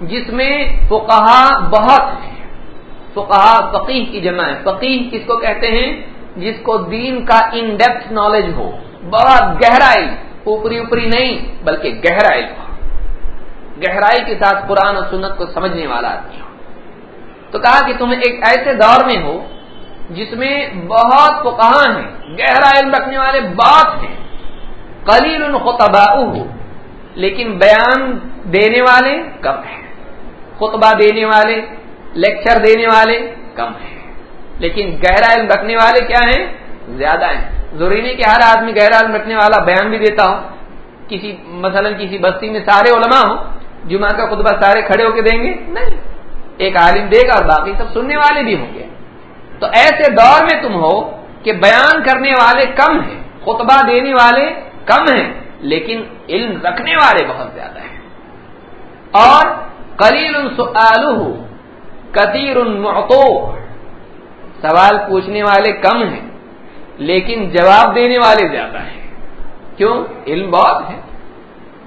جس میں فقہا بہت ہیں۔ فقہا فقیح کی جمع ہے۔ فقیح کس کو کہتے ہیں؟ جس کو دین کا ان ڈیپتھ نالج ہو۔ بہت گہرائی، اوپری اوپری نہیں، بلکہ گہرائی ہو۔ گہرائی کے ساتھ قرآن اور سنت کو سمجھنے والا آدمی ہو تو کہا کہ تم ایک ایسے دور میں ہو جس میں بہت کو ہیں گہرا علم رکھنے والے بہت ہیں۔ کلیل الخطبا ہو لیکن بیان دینے والے کم ہیں۔ خطبہ دینے والے، لیکچر دینے والے کم ہیں۔ لیکن گہرا علم رکھنے والے کیا ہیں؟ زیادہ ہیں۔ ضروری نہیں کہ ہر آدمی گہرا علم رکھنے والا بیان بھی دیتا ہو۔ کسی، مثلا کسی بستی میں سارے علماء ہوں جمعہ کا خطبہ سارے کھڑے ہو کے دیں گے؟ نہیں۔ ایک عالم دے گا اور باقی سب سننے والے بھی ہوں گے۔ تو ایسے دور میں تم ہو کہ بیان کرنے والے کم ہیں خطبہ دینے والے کم ہیں لیکن علم رکھنے والے بہت زیادہ ہیں۔ اور کلیل کثیر المعطو سوال پوچھنے والے کم ہیں لیکن جواب دینے والے زیادہ ہیں۔ کیوں؟ علم بہت ہے۔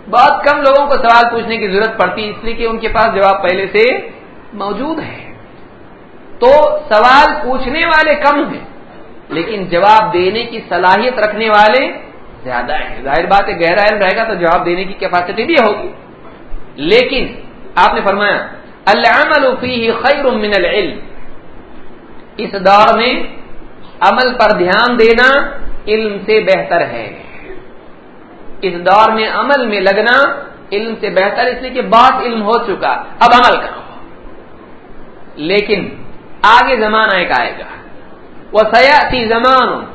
بہت کم لوگوں کو سوال پوچھنے کی ضرورت پڑتی اس لیے کہ ان کے پاس جواب پہلے سے موجود ہے۔ تو سوال پوچھنے والے کم ہیں، لیکن جواب دینے کی صلاحیت رکھنے والے زیادہ ہیں۔ ظاہر بات ہے، گہرا علم رہے گا تو جواب دینے کی کیپیسٹی بھی ہوگی۔ لیکن آپ نے فرمایا، العمل فيه خیر من العلم۔ اس دور میں عمل پر دھیان دینا علم سے بہتر ہے۔ اس دور میں عمل میں لگنا علم سے بہتر، اس لیے کہ بہت علم ہو چکا۔ اب عمل کرو۔ لیکن آگے زمانہ ایک آئے گا۔ وہ سیاسی زمان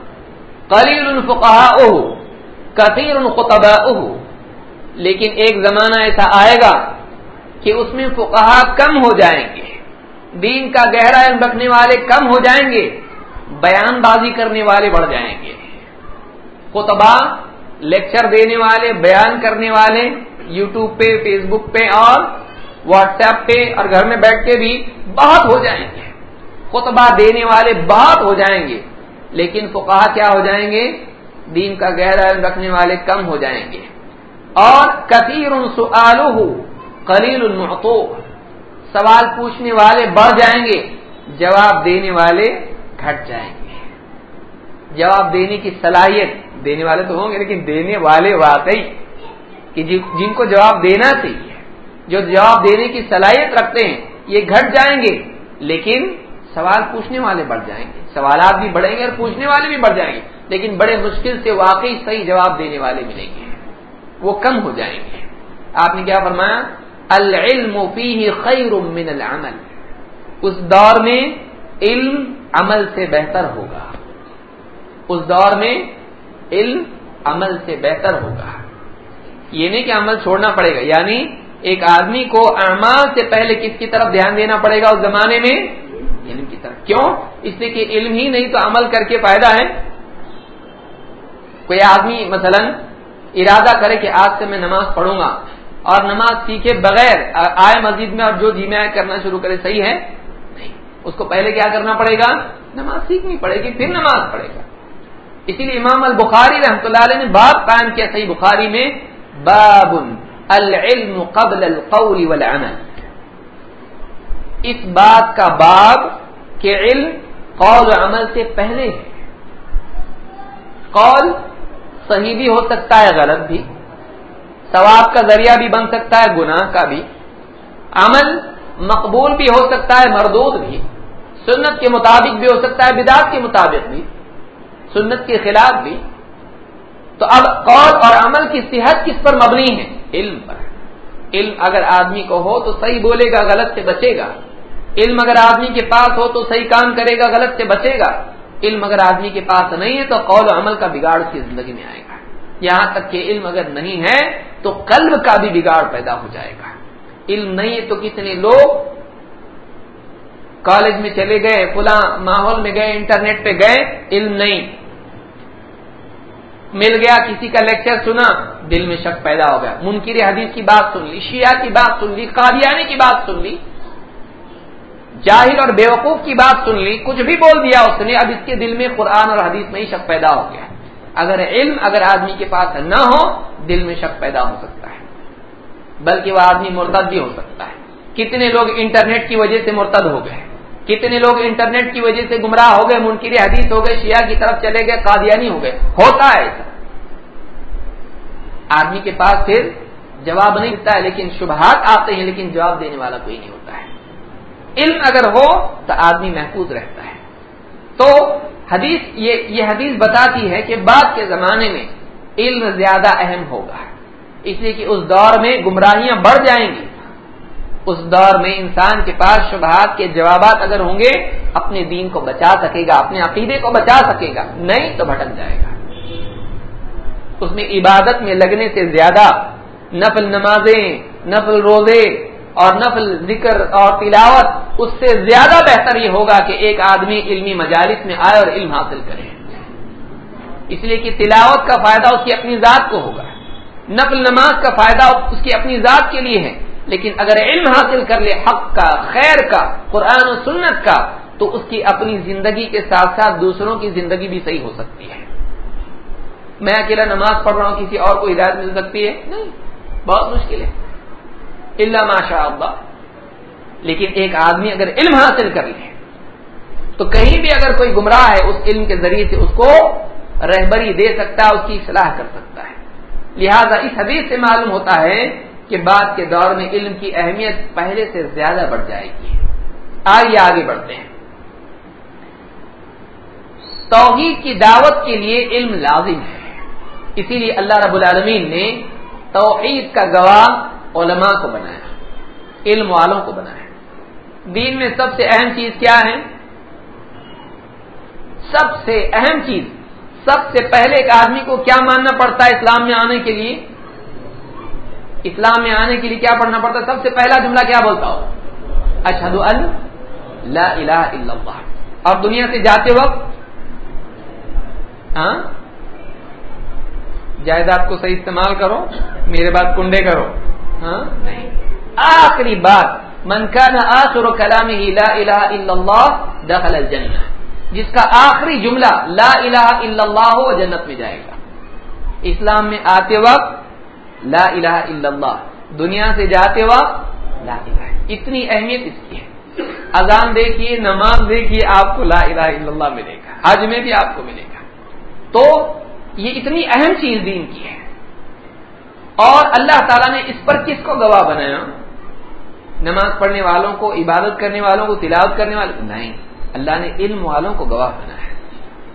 کلیل الفقہ اوہ کثیر القطبہ لیکن ایک زمانہ ایسا آئے گا کہ اس میں فقہ کم ہو جائیں گے، دین کا گہرا علم رکھنے والے کم ہو جائیں گے، بیان بازی کرنے والے بڑھ جائیں گے۔ خطبہ لیکچر دینے والے، بیان کرنے والے یوٹیوب پہ فیس بک پہ اور واٹس ایپ پہ اور گھر میں بیٹھ کے بھی بہت ہو جائیں گے۔ خطبہ دینے والے بہت ہو جائیں گے، لیکن فقہ کیا ہو جائیں گے؟ دین کا گہرا علم رکھنے والے کم ہو جائیں گے۔ اور کثیر سعالہ قلیل المعطو۔ سوال پوچھنے والے بڑھ جائیں گے، جواب دینے والے گھٹ جائیں گے۔ جواب دینے کی صلاحیت دینے والے تو ہوں گے، لیکن دینے والے واقعی کہ جن کو جواب دینا چاہیے، جو جواب دینے کی صلاحیت رکھتے ہیں، یہ گھٹ جائیں گے، لیکن سوال پوچھنے والے بڑھ جائیں گے۔ سوالات بھی بڑھیں گے اور پوچھنے والے بھی بڑھ جائیں گے، لیکن بڑے مشکل سے واقعی صحیح جواب دینے والے ملیں گے۔ وہ کم ہو جائیں گے۔ آپ نے کیا فرمایا؟ العلم فیہ خیر من العمل۔ اس دور میں علم عمل سے بہتر ہوگا۔ اس دور میں علم عمل سے بہتر ہوگا۔ یہ نہیں کہ عمل چھوڑنا پڑے گا یعنی ایک آدمی کو اعمال سے پہلے کس کی طرف دھیان دینا پڑے گا اس زمانے میں؟ علم کی طرف۔ کیوں؟ اس لیے کہ علم ہی نہیں تو عمل کر کے فائدہ ہے۔ کوئی آدمی مثلا ارادہ کرے کہ آج سے میں نماز پڑھوں گا اور نماز سیکھے بغیر آئے مسجد میں اور جو جی میں کرنا شروع کرے، صحیح ہے؟ نہیں۔ اس کو پہلے کیا کرنا پڑے گا؟ نماز سیکھنی پڑے گی، پھر نماز پڑھے گا۔ اسی لیے امام البخاری رحمۃ اللہ علیہ نے باب قائم کیا صحیح بخاری میں، باب العلم قبل القول والعمل۔ اس بات کا باب کہ علم قول و عمل سے پہلے ہے۔ قول صحیح بھی ہو سکتا ہے، غلط بھی۔ ثواب کا ذریعہ بھی بن سکتا ہے، گناہ کا بھی۔ عمل مقبول بھی ہو سکتا ہے، مردود بھی۔ سنت کے مطابق بھی ہو سکتا ہے، بدعت کے مطابق بھی۔ سنت کے خلاف بھی۔ تو اب قول اور عمل کی صحت کس پر مبنی ہے؟ علم پر۔ علم اگر آدمی کو ہو تو صحیح بولے گا، غلط سے بچے گا۔ علم اگر آدمی کے پاس ہو تو صحیح کام کرے گا، غلط سے بچے گا۔ علم اگر آدمی کے پاس نہیں ہے تو قول و عمل کا بگاڑ اس کی زندگی میں آئے گا۔ یہاں تک کہ علم اگر نہیں ہے تو قلب کا بھی بگاڑ پیدا ہو جائے گا۔ علم نہیں ہے تو کتنے لوگ کالج میں چلے گئے، فلاں ماحول میں گئے، انٹرنیٹ پہ گئے، علم نہیں۔ مل گیا، کسی کا لیکچر سنا، دل میں شک پیدا ہو گیا۔ منکر حدیث کی بات سن لی، شیعہ کی بات سن لی، قادیانی کی بات سن لی، جاہل اور بیوقوف کی بات سن لی، کچھ بھی بول دیا اس نے، اب اس کے دل میں قرآن اور حدیث میں ہی شک پیدا ہو گیا۔ اگر علم اگر آدمی کے پاس نہ ہو، دل میں شک پیدا ہو سکتا ہے۔ بلکہ وہ آدمی مرتد بھی ہو سکتا ہے۔ کتنے لوگ انٹرنیٹ کی وجہ سے مرتد ہو گئے۔ کتنے لوگ انٹرنیٹ کی وجہ سے گمراہ ہو گئے، منکر حدیث ہو گئے، شیعہ کی طرف چلے گئے، قادیانی ہو گئے، ہوتا ہے ایسا۔ آدمی کے پاس پھر جواب نہیں دیتا ہے، لیکن شبہات آتے ہیں، لیکن جواب دینے والا کوئی نہیں ہوتا ہے۔ علم اگر ہو تو آدمی محفوظ رہتا ہے۔ تو حدیث، یہ یہ حدیث بتاتی ہے کہ بعد کے زمانے میں علم زیادہ اہم ہوگا۔ اس لیے کہ اس دور میں گمراہیاں بڑھ جائیں گی۔ اس دور میں انسان کے پاس شبہات کے جوابات اگر ہوں گے، اپنے دین کو بچا سکے گا، اپنے عقیدے کو بچا سکے گا، نہیں تو بھٹک جائے گا۔ اس میں عبادت میں لگنے سے زیادہ نفل نمازیں، نفل روزے اور نفل ذکر اور تلاوت، اس سے زیادہ بہتر یہ ہوگا کہ ایک آدمی علمی مجالس میں آئے اور علم حاصل کرے۔ اس لیے کہ تلاوت کا فائدہ اس کی اپنی ذات کو ہوگا۔ نفل نماز کا فائدہ اس کی اپنی ذات کے لیے ہے۔ لیکن اگر علم حاصل کر لے حق کا، خیر کا، قرآن و سنت کا، تو اس کی اپنی زندگی کے ساتھ ساتھ دوسروں کی زندگی بھی صحیح ہو سکتی ہے۔ میں اکیلا نماز پڑھ رہا ہوں، کسی اور کو ہدایت مل سکتی ہے؟ نہیں، بہت مشکل ہے۔ اللہ ماشاء اللہ۔ لیکن ایک آدمی اگر علم حاصل کر لے، تو کہیں بھی اگر کوئی گمراہ ہے، اس علم کے ذریعے سے اس کو رہبری دے سکتا ہے اس کی اصلاح کر سکتا ہے۔ لہذا اس حدیث سے معلوم ہوتا ہے کہ بعد کے دور میں علم کی اہمیت پہلے سے زیادہ بڑھ جائے گی۔ آئیے آگے بڑھتے ہیں۔ توحید کی دعوت کے لیے علم لازم ہے۔ اسی لیے اللہ رب العالمین نے توحید کا گواہ علماء کو بنایا، علم والوں کو بنایا۔ دین میں سب سے اہم چیز کیا ہے؟ سب سے اہم چیز، سب سے پہلے ایک آدمی کو کیا ماننا پڑتا ہے اسلام میں آنے کے لیے؟ اسلام میں آنے کے لیے کیا پڑھنا پڑتا ہے؟ سب سے پہلا جملہ کیا بولتا ہو؟ اچھا اشد الہ الا اللہ۔ اور دنیا سے جاتے وقت ہاں؟ جائیداد کو صحیح استعمال کرو، میرے بات کنڈے کرو ہاں؟ آخری بات، من کا آخر و کلام ہی لا الہ الا اللہ دخل الجنہ۔ جس کا آخری جملہ لا الہ الا اللہ ہو جنت میں جائے گا۔ اسلام میں آتے وقت لا الہ الا اللہ. دنیا سے جاتے وقت لا الہ. اتنی اہمیت اس کی ہے. اذان دیکھیے، نماز دیکھیے، آپ کو لا الہ الا اللہ ملے گا. حج میں بھی آپ کو ملے گا. تو یہ اتنی اہم چیز دین کی ہے. اور اللہ تعالیٰ نے اس پر کس کو گواہ بنایا؟ نماز پڑھنے والوں کو، عبادت کرنے والوں کو، تلاوت کرنے والوں کو؟ نہیں. اللہ نے علم والوں کو گواہ بنایا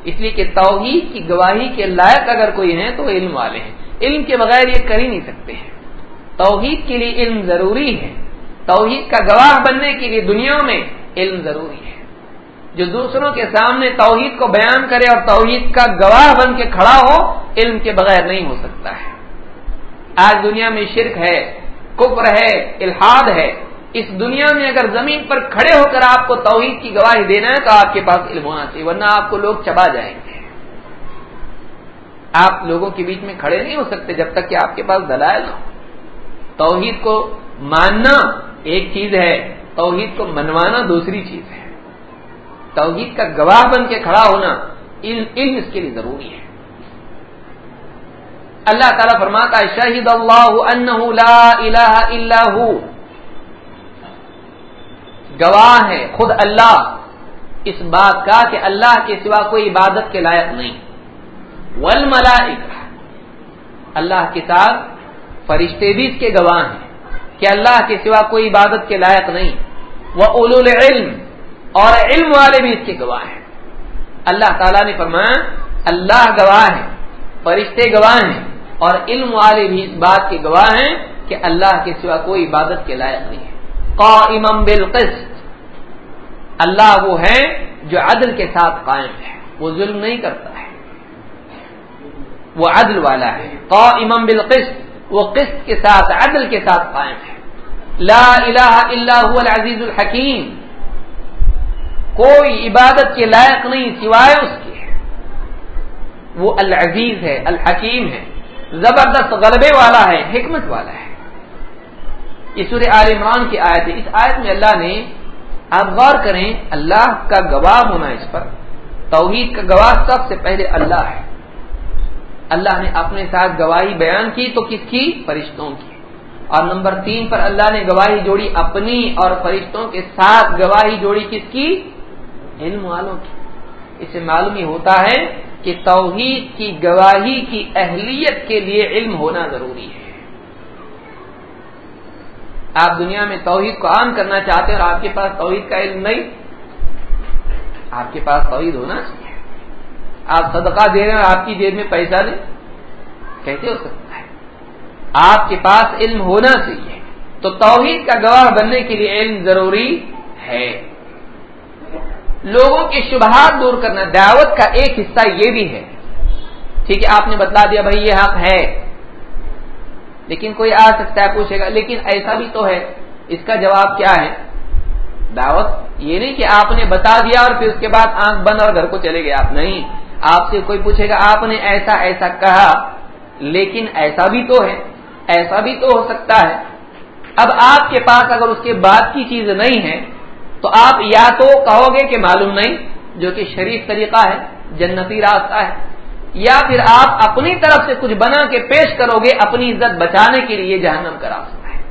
اس لیے کہ توحید کی گواہی کے لائق اگر کوئی ہیں تو علم والے ہیں. علم کے بغیر یہ کر ہی نہیں سکتے ہیں۔ توحید کے لیے علم ضروری ہے۔ توحید کا گواہ بننے کے لیے دنیا میں علم ضروری ہے۔ جو دوسروں کے سامنے توحید کو بیان کرے اور توحید کا گواہ بن کے کھڑا ہو، علم کے بغیر نہیں ہو سکتا ہے۔ آج دنیا میں شرک ہے، کفر ہے الحاد ہے۔ اس دنیا میں اگر زمین پر کھڑے ہو کر آپ کو توحید کی گواہی دینا ہے تو آپ کے پاس علم ہونا چاہیے، ورنہ آپ کو لوگ چبا جائیں گے۔ آپ لوگوں کے بیچ میں کھڑے نہیں ہو سکتے جب تک کہ آپ کے پاس دلائل ہو توحید کو ماننا ایک چیز ہے، توحید کو منوانا دوسری چیز ہے۔ توحید کا گواہ بن کے کھڑا ہونا علم اس کے لیے ضروری ہے۔ اللہ تعالیٰ فرماتا ہے شہید اللہ لا الہ الا ہو۔ گواہ ہے خود اللہ۔ اس بات کا کہ اللہ کے سوا کوئی عبادت کے لائق نہیں۔ ول اللہ کے ساتھ فرشتے بھی اس کے گواہ ہیں کہ اللہ کے سوا کوئی عبادت کے لائق نہیں۔ وہ اول العلم، اور علم والے بھی اس کے گواہ ہیں۔ اللہ تعالیٰ نے فرمایا، اللہ گواہ ہے فرشتے گواہ ہیں، اور علم والے بھی اس بات کے گواہ ہیں کہ اللہ کے سوا کوئی عبادت کے لائق نہیں ہے۔ قائمم بالقسط۔ اللہ وہ ہے جو عدل کے ساتھ قائم ہے، وہ ظلم نہیں کرتا ہے۔ وہ عدل والا ہے۔ قو بالقسط، وہ قسط کے ساتھ، عدل کے ساتھ قائم ہے۔ لا الہ الا هو العزیز الحکیم۔ کوئی عبادت کے لائق نہیں سوائے اس کے وہ العزیز ہے، الحکیم ہے۔ زبردست غلبے والا ہے، حکمت والا ہے۔ یہ سورہ عال عمران کی آیت ہے۔ اس آیت میں اللہ نے آپ غور کریں، اللہ کا گواہ ہونا اس پر۔ توحید کا گواہ سب سے پہلے اللہ ہے۔ اللہ نے اپنے ساتھ گواہی بیان کی تو کس کی؟ فرشتوں کی۔ اور نمبر تین پر اللہ نے گواہی جوڑی اپنی اور فرشتوں کے ساتھ گواہی جوڑی کس کی؟ علم والوں کی۔ اسے معلوم ہی ہوتا ہے کہ توحید کی گواہی کی اہلیت کے لیے علم ہونا ضروری ہے۔ آپ دنیا میں توحید کو عام کرنا چاہتے ہیں اور آپ کے پاس توحید کا علم نہیں۔ آپ کے پاس توحید ہونا چاہیے۔ آپ صدقہ دے رہے ہیں اور آپ کی جیب میں پیسہ دیں کیسے ہو سکتا ہے۔ آپ کے پاس علم ہونا چاہیے۔ تو توحید کا گواہ بننے کے لیے علم ضروری ہے۔ لوگوں کی شبہات دور کرنا دعوت کا ایک حصہ یہ بھی ہے۔ ٹھیک ہے، آپ نے بتلا دیا بھائی یہ حق ہے۔ لیکن کوئی آ سکتا ہے، پوچھے گا، لیکن ایسا بھی تو ہے۔ اس کا جواب کیا ہے؟ دعوت۔ یہ نہیں کہ آپ نے بتا دیا اور پھر اس کے بعد آنکھ بند اور گھر کو چلے گئے، آپ نہیں۔ آپ سے کوئی پوچھے گا، آپ نے ایسا ایسا کہا، لیکن ایسا بھی تو ہے، ایسا بھی تو ہو سکتا ہے۔ اب آپ کے پاس اگر اس کے بعد کی چیز نہیں ہے، تو آپ یا تو کہو گے کہ معلوم نہیں، جو کہ شریف طریقہ ہے، جنتی راستہ ہے۔ یا پھر آپ اپنی طرف سے کچھ بنا کے پیش کرو گے، اپنی عزت بچانے کے لیے جہنم کا راستہ ہے۔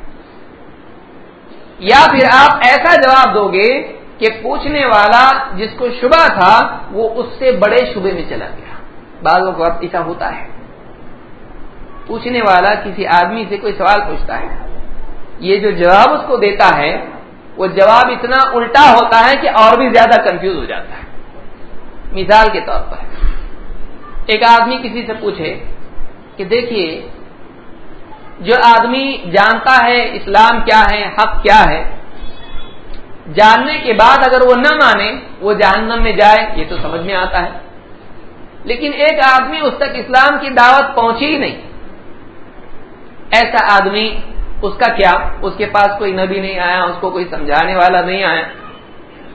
یا پھر آپ ایسا جواب دو گے کہ پوچھنے والا جس کو شبہ تھا وہ اس سے بڑے شبے میں چلا گیا۔ بعضوں کو ایسا ہوتا ہے۔ پوچھنے والا کسی آدمی سے کوئی سوال پوچھتا ہے۔ یہ جو جواب اس کو دیتا ہے، وہ جواب اتنا الٹا ہوتا ہے کہ اور بھی زیادہ کنفیوز ہو جاتا ہے۔ مثال کے طور پر، ایک آدمی کسی سے پوچھے کہ دیکھیے، جو آدمی جانتا ہے اسلام کیا ہے، حق کیا ہے جاننے کے بعد اگر وہ نہ مانے، وہ جہنم میں جائے، یہ تو سمجھ میں آتا ہے۔ لیکن ایک آدمی اس تک اسلام کی دعوت پہنچی ہی نہیں۔ ایسا آدمی، اس کا کیا؟ اس کے پاس کوئی نبی نہیں آیا، اس کو کوئی سمجھانے والا نہیں آیا۔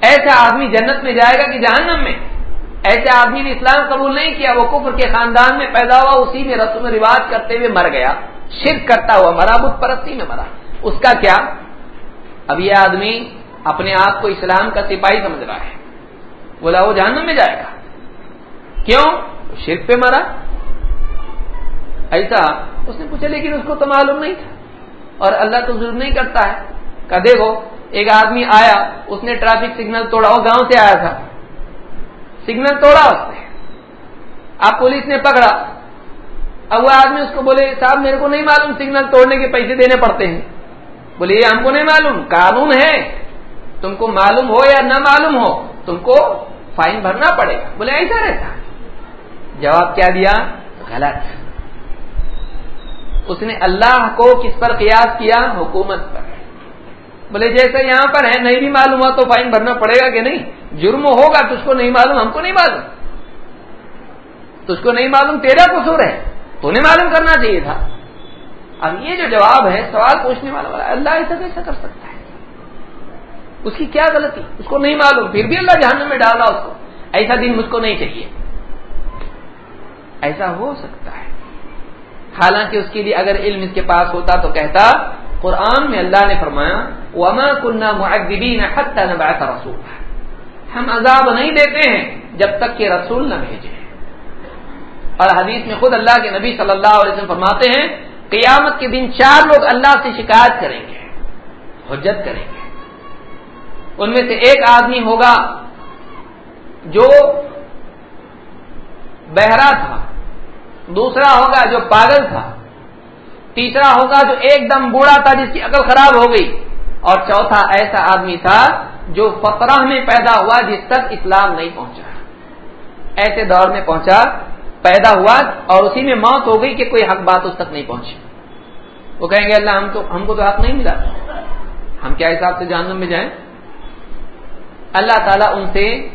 ایسا آدمی جنت میں جائے گا کہ جہنم میں؟ ایسے آدمی نے اسلام قبول نہیں کیا، وہ کفر کے خاندان میں پیدا ہوا، اسی میں رسم و رواج کرتے ہوئے مر گیا۔ شرک کرتا ہوا، مرا، بت پرستی میں مرا۔ اس کا کیا؟ اب یہ آدمی اپنے آپ کو اسلام کا سپاہی سمجھ رہا ہے۔ بولا وہ جہنم میں جائے گا۔ کیوں؟ شرک پہ مرا۔ ایسا اس نے پوچھا، لیکن اس کو تو معلوم نہیں تھا۔ اور اللہ تو ضرور نہیں کرتا ہے۔ کہ دیکھو، ایک آدمی آیا، اس نے ٹریفک سگنل توڑا، وہ گاؤں سے آیا تھا۔ سگنل توڑا اس نے۔ اب پولیس نے پکڑا۔ اب وہ آدمی اس کو بولے، صاحب، میرے کو نہیں معلوم سگنل توڑنے کے پیسے دینے پڑتے ہیں۔ بولے، یہ ہم کو نہیں معلوم، قانون ہے۔ تم کو معلوم ہو یا نہ معلوم ہو، تم کو فائن بھرنا پڑے گا۔ بولے، ایسا رہتا۔ جواب کیا دیا؟ غلط۔ اس نے اللہ کو کس پر قیاس کیا؟ حکومت پر۔ بولے، جیسے یہاں پر ہے، نہیں بھی معلوم ہوا تو فائن بھرنا پڑے گا کہ نہیں؟ جرم ہوگا، تجھ کو نہیں معلوم، ہم کو نہیں معلوم۔ تجھ کو نہیں معلوم، تیرا قصور ہے۔ تو نہیں معلوم کرنا چاہیے تھا۔ اب یہ جو جواب ہے، سوال پوچھنے والا، اللہ ایسا کیسا کر سکتا ہے؟ اس کی کیا غلطی؟ اس کو نہیں معلوم۔ پھر بھی اللہ جہنم میں ڈالا اس کو۔ ایسا دن مجھ کو نہیں چاہیے۔ ایسا ہو سکتا ہے۔ حالانکہ اس کے لیے اگر علم اس کے پاس ہوتا تو کہتا، قرآن میں اللہ نے فرمایا، وما کنہ معدبین حتی نبعث رسول ہم عذاب نہیں دیتے ہیں جب تک کہ رسول نہ بھیجے۔ اور حدیث میں خود اللہ کے نبی صلی اللہ علیہ وسلم فرماتے ہیں، قیامت کے دن چار لوگ اللہ سے شکایت کریں گے، حجت کریں گے۔ ان میں سے ایک آدمی ہوگا جو بہرا تھا، دوسرا ہوگا جو پاگل تھا، تیسرا ہوگا جو ایک دم بوڑھا تھا جس کی عقل خراب ہو گئی، اور چوتھا ایسا آدمی تھا جو فقرہ میں پیدا ہوا جس تک اسلام نہیں پہنچا۔ ایسے دور میں پہنچا، پیدا ہوا اور اسی میں موت ہو گئی کہ کوئی حق بات اس تک نہیں پہنچی۔ وہ کہیں گے، اللہ ہم تو ہم کو تو حق نہیں ملا۔ ہم کیا حساب سے جاننے میں جائیں؟ اللہ تعالیٰ ان سے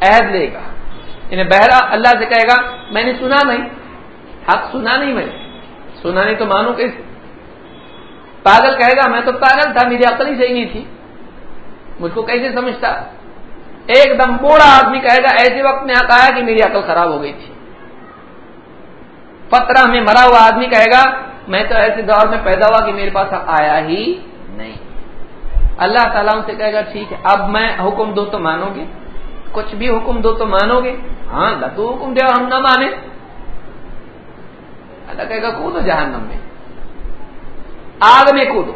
عہد لے گا۔ یعنی انہیں بہرا اللہ سے کہے گا، میں نے سنا نہیں۔ حق سنا نہیں میں سنا نہیں تو مانو کہ پاگل کہے گا، میں تو پاگل تھا، میری عقل ہی صحیح نہیں تھی۔ مجھ کو کیسے سمجھتا؟ ایک دم بوڑھا آدمی کہے گا، ایسے وقت میں آیا کہ میری عقل خراب ہو گئی تھی۔ پترہ میں مرا ہوا آدمی کہے گا، میں تو ایسے دور میں پیدا ہوا کہ میرے پاس آیا ہی اللہ تعالیٰ ان سے کہے گا، ٹھیک ہے، اب میں حکم دو تو مانو گے کچھ بھی حکم دو تو مانو گے ہاں اللہ تو حکم دے ہم نہ مانے اللہ کہے گا، کودو جہنم میں۔ آگ میں کودو۔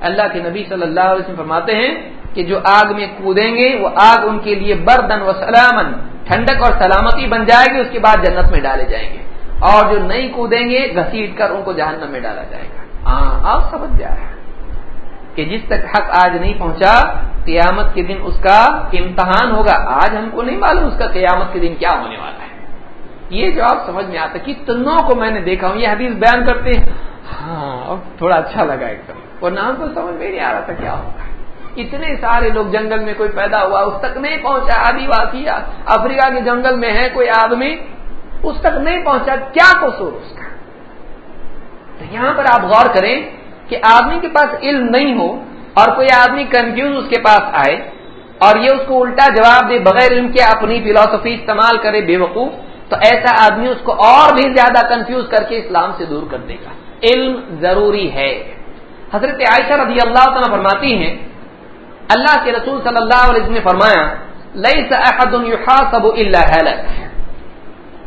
اللہ کے نبی صلی اللہ علیہ وسلم فرماتے ہیں کہ جو آگ میں کودیں گے، وہ آگ ان کے لیے بردن و سلامن، ٹھنڈک اور سلامتی بن جائے گی، اس کے بعد جنت میں ڈالے جائیں گے۔ اور جو نہیں کودیں گے، گھسیٹ کر ان کو جہنم میں ڈالا جائے گا۔ ہاں آپ سمجھ جا رہے ہیں کہ جس تک حق آج نہیں پہنچا، قیامت کے دن اس کا امتحان ہوگا۔ آج ہم کو نہیں معلوم اس کا قیامت کے دن کیا ہونے والا ہے۔ یہ جو آپ سمجھ میں آتا کتنوں کو میں نے دیکھا ہوں، یہ حدیث بیان کرتے ہیں۔ ہاں تھوڑا اچھا لگا ایک دم۔ اور نام کو سمجھ میں نہیں آ رہا تھا کیا ہوگا۔ اتنے سارے لوگ جنگل میں کوئی پیدا ہوا، اس تک نہیں پہنچا۔ آدی واسی افریقہ کے جنگل میں ہے کوئی آدمی، اس تک نہیں پہنچا۔ کیا قصور اس کا؟ تو یہاں پر آپ غور کریں۔ کہ آدمی کے پاس علم نہیں ہو اور کوئی آدمی کنفیوز اس کے پاس آئے اور یہ اس کو الٹا جواب دے بغیر علم کے اپنی فلاسفی استعمال کرے بے وقوف، تو ایسا آدمی اس کو اور بھی زیادہ کنفیوز کر کے اسلام سے دور کر دے گا۔ علم ضروری ہے۔ حضرت عائشہ رضی اللہ تعالیٰ فرماتی ہیں، اللہ کے رسول صلی اللہ علیہ وسلم نے فرمایا لئی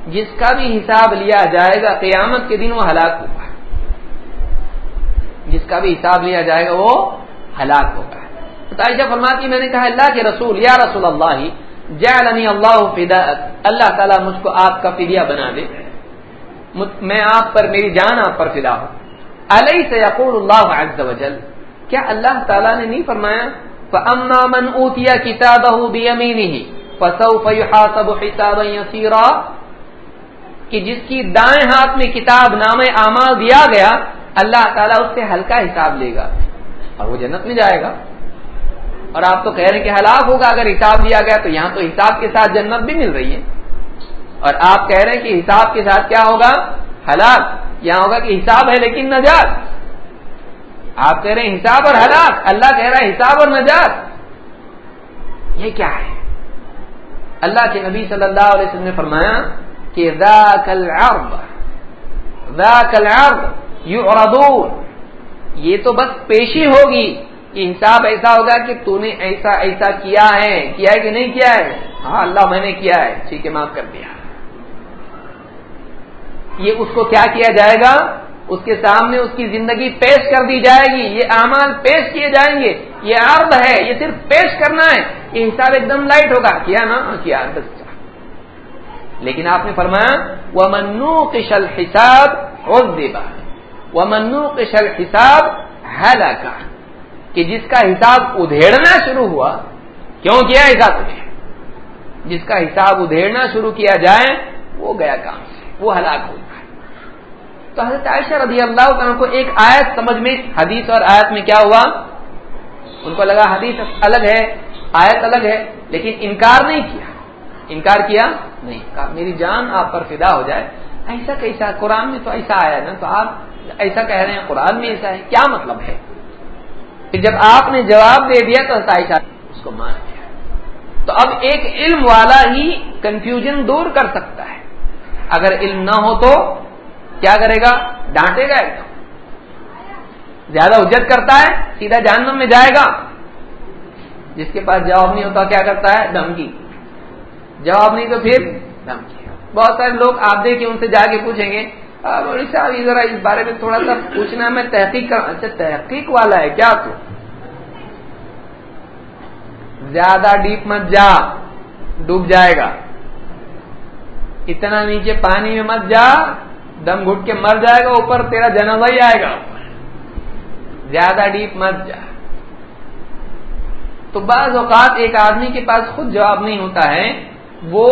جس کا بھی حساب لیا جائے گا، قیامت کے دن وہ ہلاک ہوگا۔ جس کا بھی حساب لیا جائے گا وہ ہلاک ہوگا۔ عائشہ فرماتی، میں نے کہا، اللہ کے رسول، یا رسول اللہ، جعلنی اللہ فدا اللہ تعالیٰ مجھ کو آپ کا فدیہ بنا دے۔ میں آپ پر، میری جان آپ پر فدا ہوں علیہ سے یقول اللہ عز و جل کیا اللہ تعالیٰ نے نہیں فرمایا؟ فَأَمَّا مَنْ أُوتِيَ كِتَابَهُ بِيَمِينِهِ فَسَوْفَ يُحَاسَبُ حِسَابًا يَسِيرًا؟ کہ جس کی دائیں ہاتھ میں کتاب نام اعمال دیا گیا اللہ تعالیٰ اس سے ہلکا حساب لے گا اور وہ جنت میں جائے گا۔ اور آپ تو کہہ رہے ہیں کہ ہلاک ہوگا، اگر حساب دیا گیا تو یہاں تو حساب کے ساتھ جنت بھی مل رہی ہے۔ اور آپ کہہ رہے ہیں کہ حساب کے ساتھ کیا ہوگا؟ ہلاک۔ یہاں ہوگا کہ حساب ہے لیکن نجات۔ آپ کہہ رہے ہیں حساب اور ہلاک۔ اللہ کہہ رہا ہے حساب اور نجات۔ یہ کیا ہے؟ اللہ کے نبی صلی اللہ علیہ وسلم نے فرمایا کہ ذاک العرض ذاک العرض۔ یعرضون۔ یہ تو بس پیشی ہوگی کہ حساب ایسا ہوگا کہ تو نے ایسا ایسا کیا ہے۔ کیا ہے کہ نہیں کیا ہے؟ ہاں اللہ میں نے کیا ہے۔ ٹھیک ہے، معاف کر دیا۔ یہ اس کو کیا کیا جائے گا؟ اس کے سامنے اس کی زندگی پیش کر دی جائے گی۔ یہ اعمال پیش کیے جائیں گے۔ یہ عرض ہے، یہ صرف پیش کرنا ہے۔ یہ حساب ایک دم لائٹ ہوگا۔ کیا نا؟ کیا؟ بس۔ لیکن آپ نے فرمایا وہ منو کشل حساب اور دیبا وہ منو کشل حساب ہے کہ جس کا حساب ادھیڑنا شروع ہوا، کیوں کیا حساب تمہیں جس کا حساب ادھیڑنا شروع کیا جائے، وہ گیا کام سے؟ وہ ہلاک ہو گیا۔ تو حضرت عائشہ رضی اللہ عنہ کو ایک آیت سمجھ میں، حدیث اور آیت میں کیا ہوا؟ ان کو لگا حدیث الگ ہے، آیت الگ ہے، لیکن انکار نہیں کیا۔ انکار کیا؟ نہیں کہا۔ میری جان آپ پر فدا ہو جائے۔ ایسا کیسا؟ قرآن میں تو ایسا آیا نا تو آپ ایسا کہہ رہے ہیں، قرآن میں ایسا ہے۔ کیا مطلب ہے؟ کہ جب آپ نے جواب دے دیا تو عائشہ اس کو مان لیا۔ تو اب ایک علم والا ہی کنفیوژن دور کر سکتا ہے۔ اگر علم نہ ہو تو کیا کرے گا؟ ڈانٹے گا ایک دم۔ زیادہ اجت کرتا ہے، سیدھا جہنم میں جائے گا۔ جس کے پاس جواب نہیں ہوتا، کیا کرتا ہے؟ دھمکی۔ جواب نہیں تو پھر دھمکی۔ بہت سارے لوگ آپ دیکھیں، ان سے جا کے پوچھیں گے ہاں، صاحب ذرا اس بارے میں تھوڑا سا پوچھنا، میں تحقیق کر اچھا تحقیق والا ہے، کیا تو؟ زیادہ ڈیپ مت جا، ڈوب جائے گا۔ اتنا نیچے پانی میں مت جا، دم گھٹ کے مر جائے گا، اوپر تیرا جنم ہی آئے گا۔ زیادہ ڈیپ مت جا۔ تو بعض اوقات ایک آدمی کے پاس خود جواب نہیں ہوتا ہے، وہ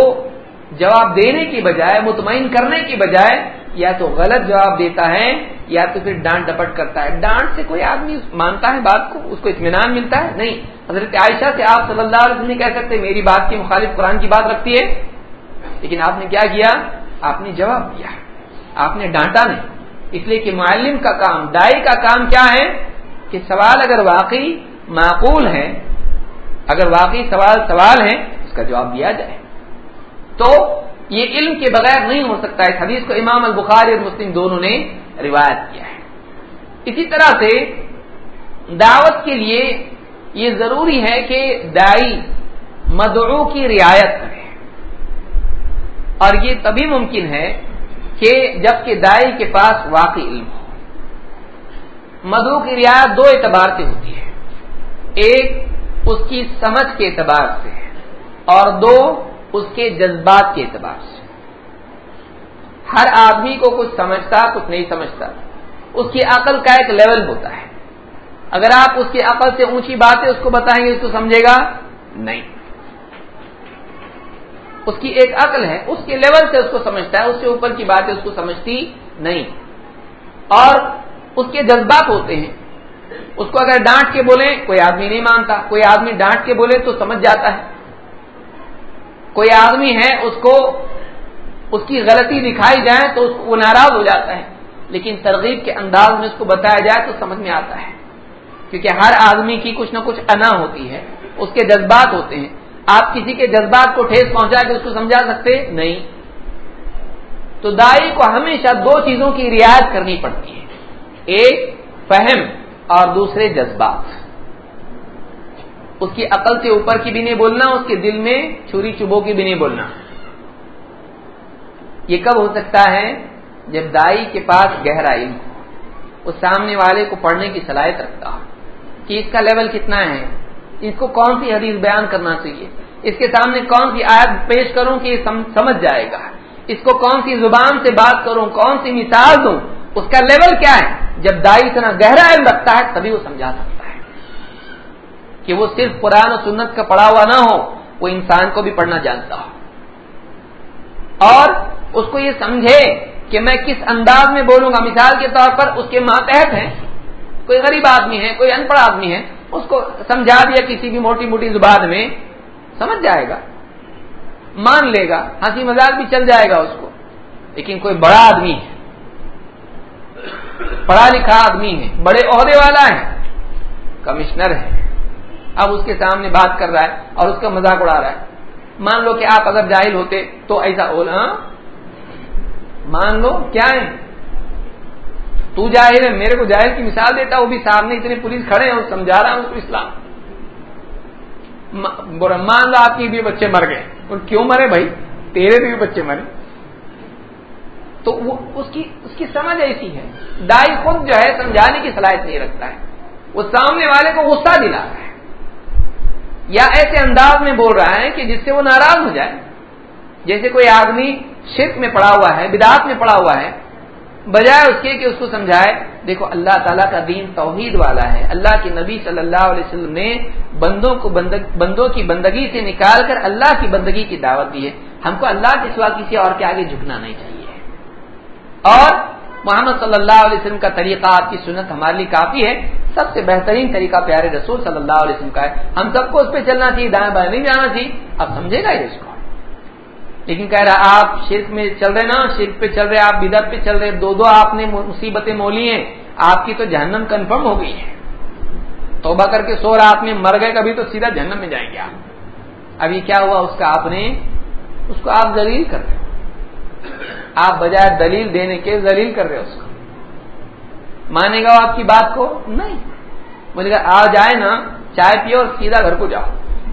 جواب دینے کی بجائے، مطمئن کرنے کی بجائے یا تو غلط جواب دیتا ہے یا تو پھر ڈانٹ ڈپٹ کرتا ہے۔ ڈانٹ سے کوئی آدمی مانتا ہے بات کو؟ اس کو اطمینان ملتا ہے؟ نہیں۔ حضرت عائشہ سے آپ صلی اللہ علیہ وسلم نہیں کہہ سکتے میری بات کی مخالف قرآن کی بات رکھتی ہے؟ لیکن آپ نے کیا کیا؟ آپ نے جواب دیا۔ آپ نے ڈانٹا نہیں۔ اس لیے کہ معلم کا کام، دائی کا کام کیا ہے؟ کہ سوال اگر واقعی معقول ہے، اگر واقعی سوال سوال ہے، اس کا جواب دیا جائے۔ تو یہ علم کے بغیر نہیں ہو سکتا اس حدیث کو امام البخاری اور مسلم دونوں نے روایت کیا ہے۔ اسی طرح سے دعوت کے لیے یہ ضروری ہے کہ دائی مدعو کی رعایت کرے۔ اور یہ تبھی ممکن ہے کہ جبکہ دائی کے پاس واقعی علم ہو۔ مدعو کی رعایت دو اعتبار سے ہوتی ہے۔ ایک اس کی سمجھ کے اعتبار سے اور دو اس کے جذبات کے اعتبار سے۔ ہر آدمی کو کچھ سمجھتا، کچھ نہیں سمجھتا۔ اس کی عقل کا ایک لیول ہوتا ہے۔ اگر آپ اس کی عقل سے اونچی باتیں اس کو بتائیں گے اس کو سمجھے گا، نہیں۔ اس کی ایک عقل ہے، اس کے لیول سے اس کو سمجھتا ہے، اس سے اوپر کی باتیں اس کو سمجھتی نہیں۔ اور اس کے جذبات ہوتے ہیں۔ اس کو اگر ڈانٹ کے بولیں، کوئی آدمی نہیں مانتا۔ کوئی آدمی ڈانٹ کے بولے تو سمجھ جاتا ہے۔ کوئی آدمی ہے، اس کو اس کی غلطی دکھائی جائے تو اس کو وہ ناراض ہو جاتا ہے۔ لیکن ترغیب کے انداز میں اس کو بتایا جائے تو سمجھ میں آتا ہے۔ کیونکہ ہر آدمی کی کچھ نہ کچھ انا ہوتی ہے، اس کے جذبات ہوتے ہیں۔ آپ کسی کے جذبات کو ٹھیس پہنچا کے اس کو سمجھا سکتے نہیں۔ تو دائی کو ہمیشہ دو چیزوں کی رعایت کرنی پڑتی ہے، ایک فہم اور دوسرے جذبات۔ اس کی عقل سے اوپر کی بھی نہیں بولنا، اس کے دل میں چھری چبو کی بھی نہیں بولنا۔ یہ کب ہو سکتا ہے؟ جب دائی کے پاس گہرا علم ہو۔ اس سامنے والے کو پڑھنے کی صلاحیت رکھتا ہو۔ کہ اس کا لیول کتنا ہے؟ اس کو کون سی حدیث بیان کرنا چاہیے؟ اس کے سامنے کون سی آیت پیش کروں کہ یہ سمجھ جائے گا؟ اس کو کون سی زبان سے بات کروں، کون سی مثال دوں؟ اس کا لیول کیا ہے؟ جب دائی اتنا گہرا علم رکھتا ہے، تبھی وہ سمجھا سکتا ہے۔ کہ وہ صرف قرآن و سنت کا پڑھا ہوا نہ ہو، وہ انسان کو بھی پڑھنا جانتا ہو۔ اور اس کو یہ سمجھے کہ میں کس انداز میں بولوں گا؟ مثال کے طور پر اس کے ماتحت ہیں۔ کوئی غریب آدمی ہے، کوئی ان پڑھ آدمی ہے، اس کو سمجھا دیا کسی بھی موٹی موٹی زبان میں، سمجھ جائے گا، مان لے گا، ہنسی مزاق بھی چل جائے گا اس کو۔ لیکن کوئی بڑا آدمی ہے، پڑھا لکھا آدمی ہے، بڑے عہدے والا ہے، کمشنر ہے اب اس کے سامنے بات کر رہا ہے اور اس کا مذاق اڑا رہا ہے۔ مان لو کہ آپ اگر جاہل ہوتے تو ایسا بولا ہاں؟ مان لو، کیا ہے؟ تو جاہل ہے، میرے کو جاہل کی مثال دیتا، وہ بھی سامنے اتنے پولیس کھڑے ہیں اور سمجھا رہا ہوں اس کو اسلام۔ مان لو آپ کے بھی بچے مر گئے۔ اور کیوں مرے بھائی؟ تیرے بھی بچے مرے۔ تو وہ اس کی اس کی سمجھ ایسی ہے۔ دائی خود جو ہے، سمجھانے کی صلاحیت نہیں رکھتا ہے۔ وہ سامنے والے کو غصہ دلا رہا ہے۔ یا ایسے انداز میں بول رہا ہے کہ جس سے وہ ناراض ہو جائے۔ جیسے کوئی آدمی شرک میں پڑا ہوا ہے بدعت میں پڑا ہوا ہے، بجائے اس کے کہ اس کو سمجھائے، دیکھو اللہ تعالیٰ کا دین توحید والا ہے۔ اللہ کے نبی صلی اللہ علیہ وسلم نے بندوں کو بندوں کی بندگی سے نکال کر اللہ کی بندگی کی دعوت دی ہے۔ ہم کو اللہ کے سوا کسی اور کے آگے جھکنا نہیں چاہیے۔ اور محمد صلی اللہ علیہ وسلم کا طریقہ آپ کی سنت ہمارے لیے کافی ہے۔ سب سے بہترین طریقہ پیارے رسول صلی اللہ علیہ وسلم کا ہے۔ ہم سب کو اس پہ چلنا چاہیے، دائیں بائیں نہیں جانا چاہیے۔ اب سمجھے گا یہ اس کو لیکن کہہ رہا آپ شرک میں چل رہے نا، شرک پہ چل رہے آپ بدت پہ چل رہے دو دو آپ نے مصیبتیں مولی ہیں۔ آپ کی تو جہنم کنفرم ہو گئی ہے۔ توبہ کر کے سو رہا، آپ مر گئے، کبھی تو سیدھا جہنم میں جائیں گے آپ۔ ابھی کیا ہوا؟ اس کا آپ نے، اس کو آپ ذلیل کر رہے آپ بجائے دلیل دینے کے ذلیل کر رہے اس کو۔ مانے گا آپ کی بات کو؟ نہیں۔ مجھے آ جائے نا، چائے پیو اور سیدھا گھر کو جاؤ۔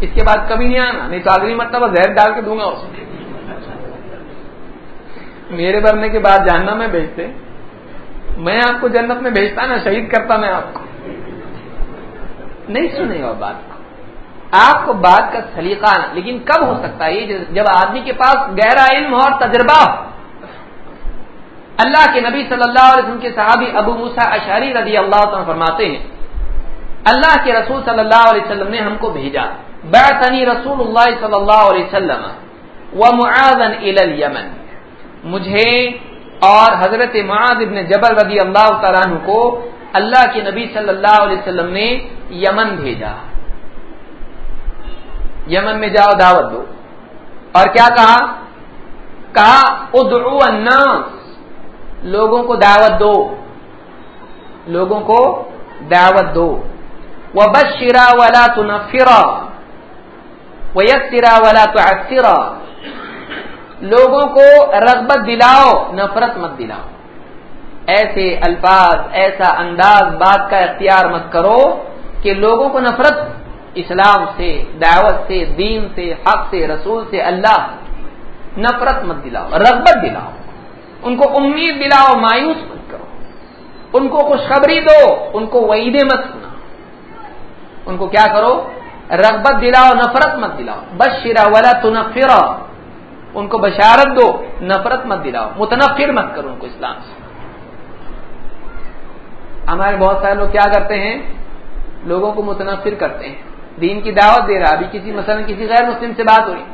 اس کے بعد کبھی نہیں آنا، نہیں تو اگلی مرتبہ زہر ڈال کے دوں گا اس میرے بھرنے کے بعد جاننا میں بھیجتے۔ میں آپ کو جنت میں بھیجتا نا، شہید کرتا میں آپ کو۔ نہیں سنے گا بات کو۔ آپ کو بات کا سلیقہ لیکن کب ہو سکتا ہے؟ جب آدمی کے پاس گہرا علم ہو اور تجربہ ہو اللہ کے نبی صلی اللہ علیہ وسلم کے صحابی ابو موسا اشاری رضی اللہ تعالیٰ فرماتے ہیں، اللہ کے رسول صلی اللہ علیہ وسلم نے ہم کو بھیجا بیتنی رسول اللہ صلی اللہ علیہ وسلم و معاذن یمن مجھے اور حضرت معاذ ابن جبل رضی اللہ تعالیٰ عنہ کو اللہ کے نبی صلی اللہ علیہ وسلم نے یمن بھیجا۔ یمن میں جاؤ دعوت دو۔ اور کیا کہا؟ کہا، ادعو الناس۔ لوگوں کو دعوت دو۔ لوگوں کو دعوت دو۔ وہ بس شرا والا تو نہ فرا وہ یس سرا والا تو لوگوں کو رغبت دلاؤ، نفرت مت دلاؤ۔ ایسے الفاظ، ایسا انداز، بات کا اختیار مت کرو کہ لوگوں کو نفرت اسلام سے، دعوت سے، دین سے، حق سے، رسول سے، اللہ نفرت مت دلاؤ، رغبت دلاؤ۔ ان کو امید دلاؤ، مایوس مت کرو۔ ان کو خوشخبری دو، ان کو وعیدے مت سنا۔ ان کو کیا کرو؟ رغبت دلاؤ، نفرت مت دلاؤ۔ بس شرا ولا تنفرا۔ ان کو بشارت دو، نفرت مت دلاؤ۔ متنفر مت کرو ان کو اسلام سے۔ ہمارے بہت سارے لوگ کیا کرتے ہیں؟ لوگوں کو متنفر کرتے ہیں۔ دین کی دعوت دے رہا ابھی کسی مثلا کسی غیر مسلم سے بات ہوئی۔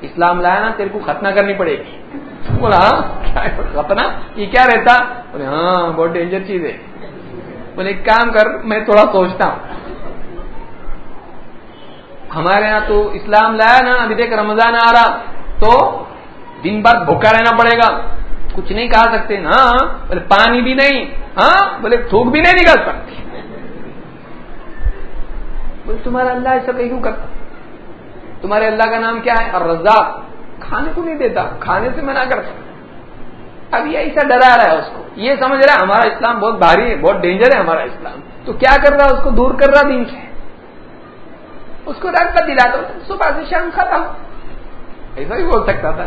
اسلام لایا نا، تیرے کو ختنہ کرنی پڑے گی۔ بولا ہاں یہ کیا رہتا بولے ہاں بہت ڈینجر چیز ہے بولے ایک کام کر میں تھوڑا سوچتا ہوں ہمارے یہاں تو اسلام لایا نا ابھی دیکھ رمضان آ رہا تو دن بھر بھوکا رہنا پڑے گا کچھ نہیں کہا سکتے نا بولے پانی بھی نہیں ہاں بولے تھوک بھی نہیں نکال سکتے بولے تمہارا اللہ ایسا کیوں کرتا تمہارے اللہ کا نام کیا ہے اور رزاق کھانے کو نہیں دیتا، کھانے سے منع کرتا۔ اب یہ ایسا ڈرا رہا ہے اس کو۔ یہ سمجھ رہا ہے ہمارا اسلام بہت بھاری ہے، بہت ڈینجر ہے ہمارا اسلام۔ تو کیا کر رہا ہے اس کو؟ دور کر رہا دین سے۔ اس کو رنگ کا دلاتا صبح سے شام کھاتا ہوں۔ ایسا بھی بول سکتا تھا۔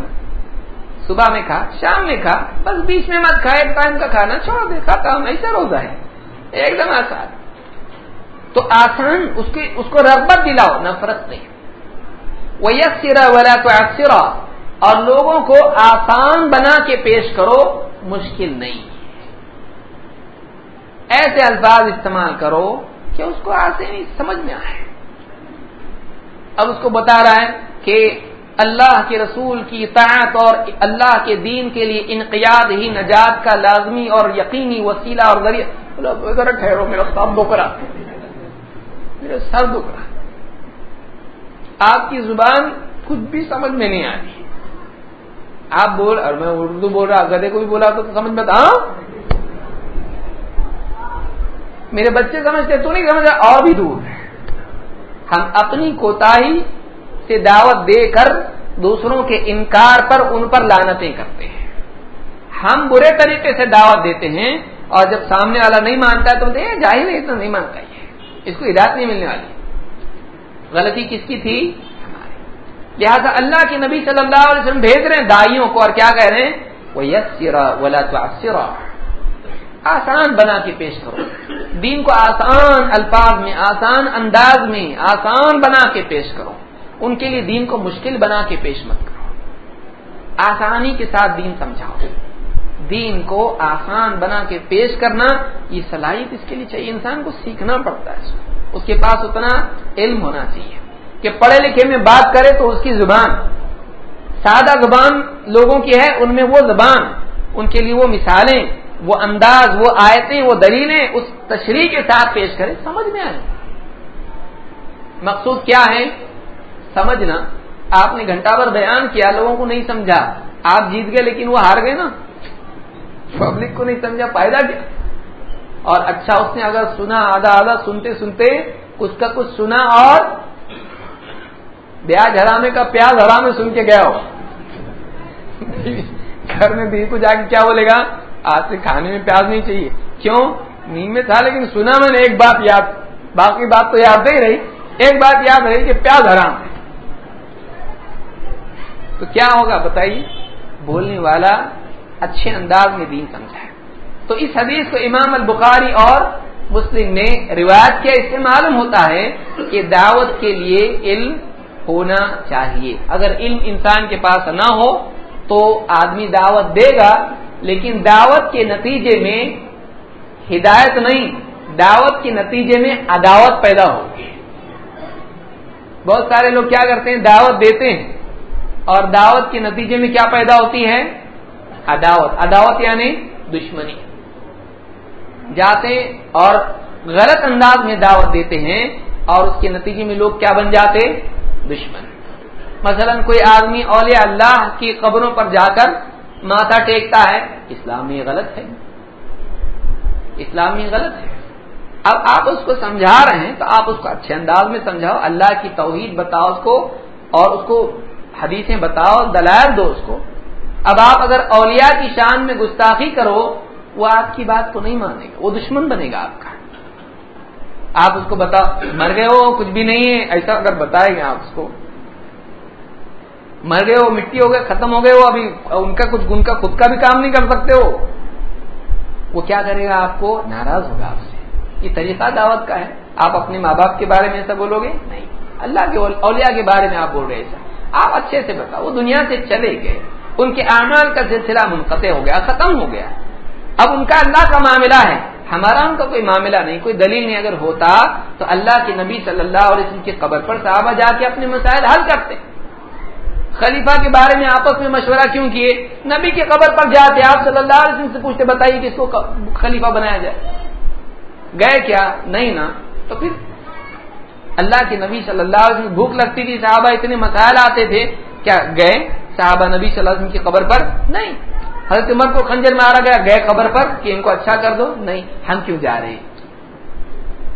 صبح میں کھا، شام میں کھا، بس بیچ میں مت کھا، ایک ٹائم کا کھانا چھوڑ دے، کھاتا ہوں، ایسا روزہ ہے۔ ایک دم آسان۔ تو آسان، اس کی اس کو رغبت دلاؤ، نفرت نہیں۔ وہ یک سرا ولا تو اور لوگوں کو آسان بنا کے پیش کرو، مشکل نہیں۔ ایسے الفاظ استعمال کرو کہ اس کو آسانی سمجھ میں آئے۔ اب اس کو بتا رہا ہے کہ اللہ کے رسول کی اطاعت اور اللہ کے دین کے لیے انقیاد ہی نجات کا لازمی اور یقینی وسیلہ اور ذریعہ۔ ذرا ٹھہرو، میرا سر دکھ رہا میرا سر دکھ رہا آپ کی زبان کچھ بھی سمجھ میں نہیں آ رہی۔ آپ بول اور میں اردو بول رہا گدے کو بھی بولا تو سمجھ میں ہاں؟ میرے بچے سمجھتے، تو نہیں سمجھ اور بھی دور ہے ہم اپنی کوتا سے دعوت دے کر دوسروں کے انکار پر ان پر لانتیں کرتے ہیں۔ ہم برے طریقے سے دعوت دیتے ہیں اور جب سامنے والا نہیں مانتا ہے تو بولتے ہیں جاہر ہے اتنا نہیں مانتا، یہ اس کو ہدایت نہیں ملنے والی۔ غلطی کس کی تھی؟ لہٰذا اللہ کے نبی صلی اللہ علیہ وسلم بھیج رہے ہیں دائیوں کو اور کیا کہہ رہے ہیں؟ وہ یس ولا تو آسان بنا کے پیش کرو۔ دین کو آسان الفاظ میں، آسان انداز میں، آسان بنا کے پیش کرو۔ ان کے لیے دین کو مشکل بنا کے پیش مت کرو۔ آسانی کے ساتھ دین سمجھاؤ۔ دین کو آسان بنا کے پیش کرنا، یہ صلاحیت اس کے لیے چاہیے۔ انسان کو سیکھنا پڑتا ہے۔ اس کے پاس اتنا علم ہونا چاہیے۔ کہ پڑھے لکھے میں بات کرے تو اس کی زبان سادہ زبان لوگوں کی ہے، ان میں وہ زبان، ان کے لیے وہ مثالیں، وہ انداز، وہ آیتیں، وہ دلیلیں اس تشریح کے ساتھ پیش کرے سمجھ میں آئے مقصود کیا ہے؟ سمجھنا۔ آپ نے گھنٹہ بھر بیان کیا، لوگوں کو نہیں سمجھا۔ آپ جیت گئے لیکن وہ ہار گئے نا۔ پبلک کو نہیں سمجھا، فائدہ کیا؟ اور اچھا اس نے اگر سنا، آدھا آدھا سنتے سنتے کچھ کا کچھ سنا اور بیاج ہرامے کا پیاز ہرامے سن کے گیا ہو۔ گھر میں بھی کو جا کے کیا بولے گا؟ آج سے کھانے میں پیاز نہیں چاہیے۔ کیوں؟ نیند میں تھا لیکن سنا میں نے ایک بات یاد، باقی بات تو یاد نہیں رہی۔ ایک بات یاد رہی کہ پیاز حرام ہے۔ تو کیا ہوگا بتائیے؟ بولنے والا اچھے انداز میں دین سمجھا ہے۔ تو اس حدیث کو امام البخاری اور مسلم نے روایت کیا۔ اس سے معلوم ہوتا ہے کہ دعوت کے لیے علم ہونا چاہیے۔ اگر علم انسان کے پاس نہ ہو تو آدمی دعوت دے گا، لیکن دعوت کے نتیجے میں ہدایت نہیں، دعوت کے نتیجے میں عداوت پیدا ہوگی۔ بہت سارے لوگ کیا کرتے ہیں؟ دعوت دیتے ہیں۔ اور دعوت کے نتیجے میں کیا پیدا ہوتی ہے؟ عداوت۔ عداوت یعنی دشمنی۔ جاتے اور غلط انداز میں دعوت دیتے ہیں اور اس کے نتیجے میں لوگ کیا بن جاتے؟ دشمن۔ مثلا کوئی آدمی اولیاء اللہ کی قبروں پر جا کر ماتھا ٹیکتا ہے اسلام میں غلط ہے۔ اسلام میں غلط ہے۔ اب آپ اس کو سمجھا رہے ہیں تو آپ اس کو اچھے انداز میں سمجھاؤ۔ اللہ کی توحید بتاؤ اس کو اور اس کو حدیثیں بتاؤ، دلائل دو اس کو۔ اب آپ اگر اولیاء کی شان میں گستاخی کرو، وہ آپ کی بات کو نہیں مانے گا، وہ دشمن بنے گا آپ کا۔ آپ اس کو بتا، مر گئے ہو، کچھ بھی نہیں ہے، ایسا اگر بتائے گے آپ اس کو. مر گئے ہو، مٹی ہو گئے، ختم ہو گئے ہو ابھی، ان کا کچھ ان کا خود کا بھی کام نہیں کر سکتے ہو. وہ کیا کرے گا آپ کو؟ ناراض ہوگا آپ سے. یہ طریقہ دعوت کا ہے. آپ اپنے ماں باپ کے بارے میں ایسا بولو گے؟ نہیں. اللہ کے اولیاء کے بارے میں آپ بول رہے ایسا. آپ اچھے سے بتاؤ. وہ دنیا سے چلے گئے. ان کے اعمال کا سلسلہ منقطع ہو گیا، ختم ہو گیا. اب ان کا اللہ کا معاملہ ہے۔ ہمارا ان کا کوئی معاملہ نہیں، کوئی دلیل نہیں۔ اگر ہوتا تو اللہ کے نبی صلی اللہ علیہ وسلم کی قبر پر صحابہ جا کے اپنے مسائل حل کرتے۔ خلیفہ کے بارے میں آپس میں مشورہ کیوں کیے؟ نبی کی قبر پر جاتے، آپ صلی اللہ علیہ وسلم سے پوچھتے، بتائیے کہ اس کو خلیفہ بنایا جائے۔ گئے کیا؟ نہیں نا۔ تو پھر اللہ کے نبی صلی اللہ علیہ وسلم بھوک لگتی تھی، صحابہ اتنے مسائل آتے تھے۔ کیا گئے؟ صحابہ نبی صلی اللہ علیہ وسلم کی قبر پر نہیں۔ حضرت عمر کو خنجر میں آ رہا گیا، گئے قبر پر کہ ان کو اچھا کر دو، نہیں، ہم کیوں جا رہے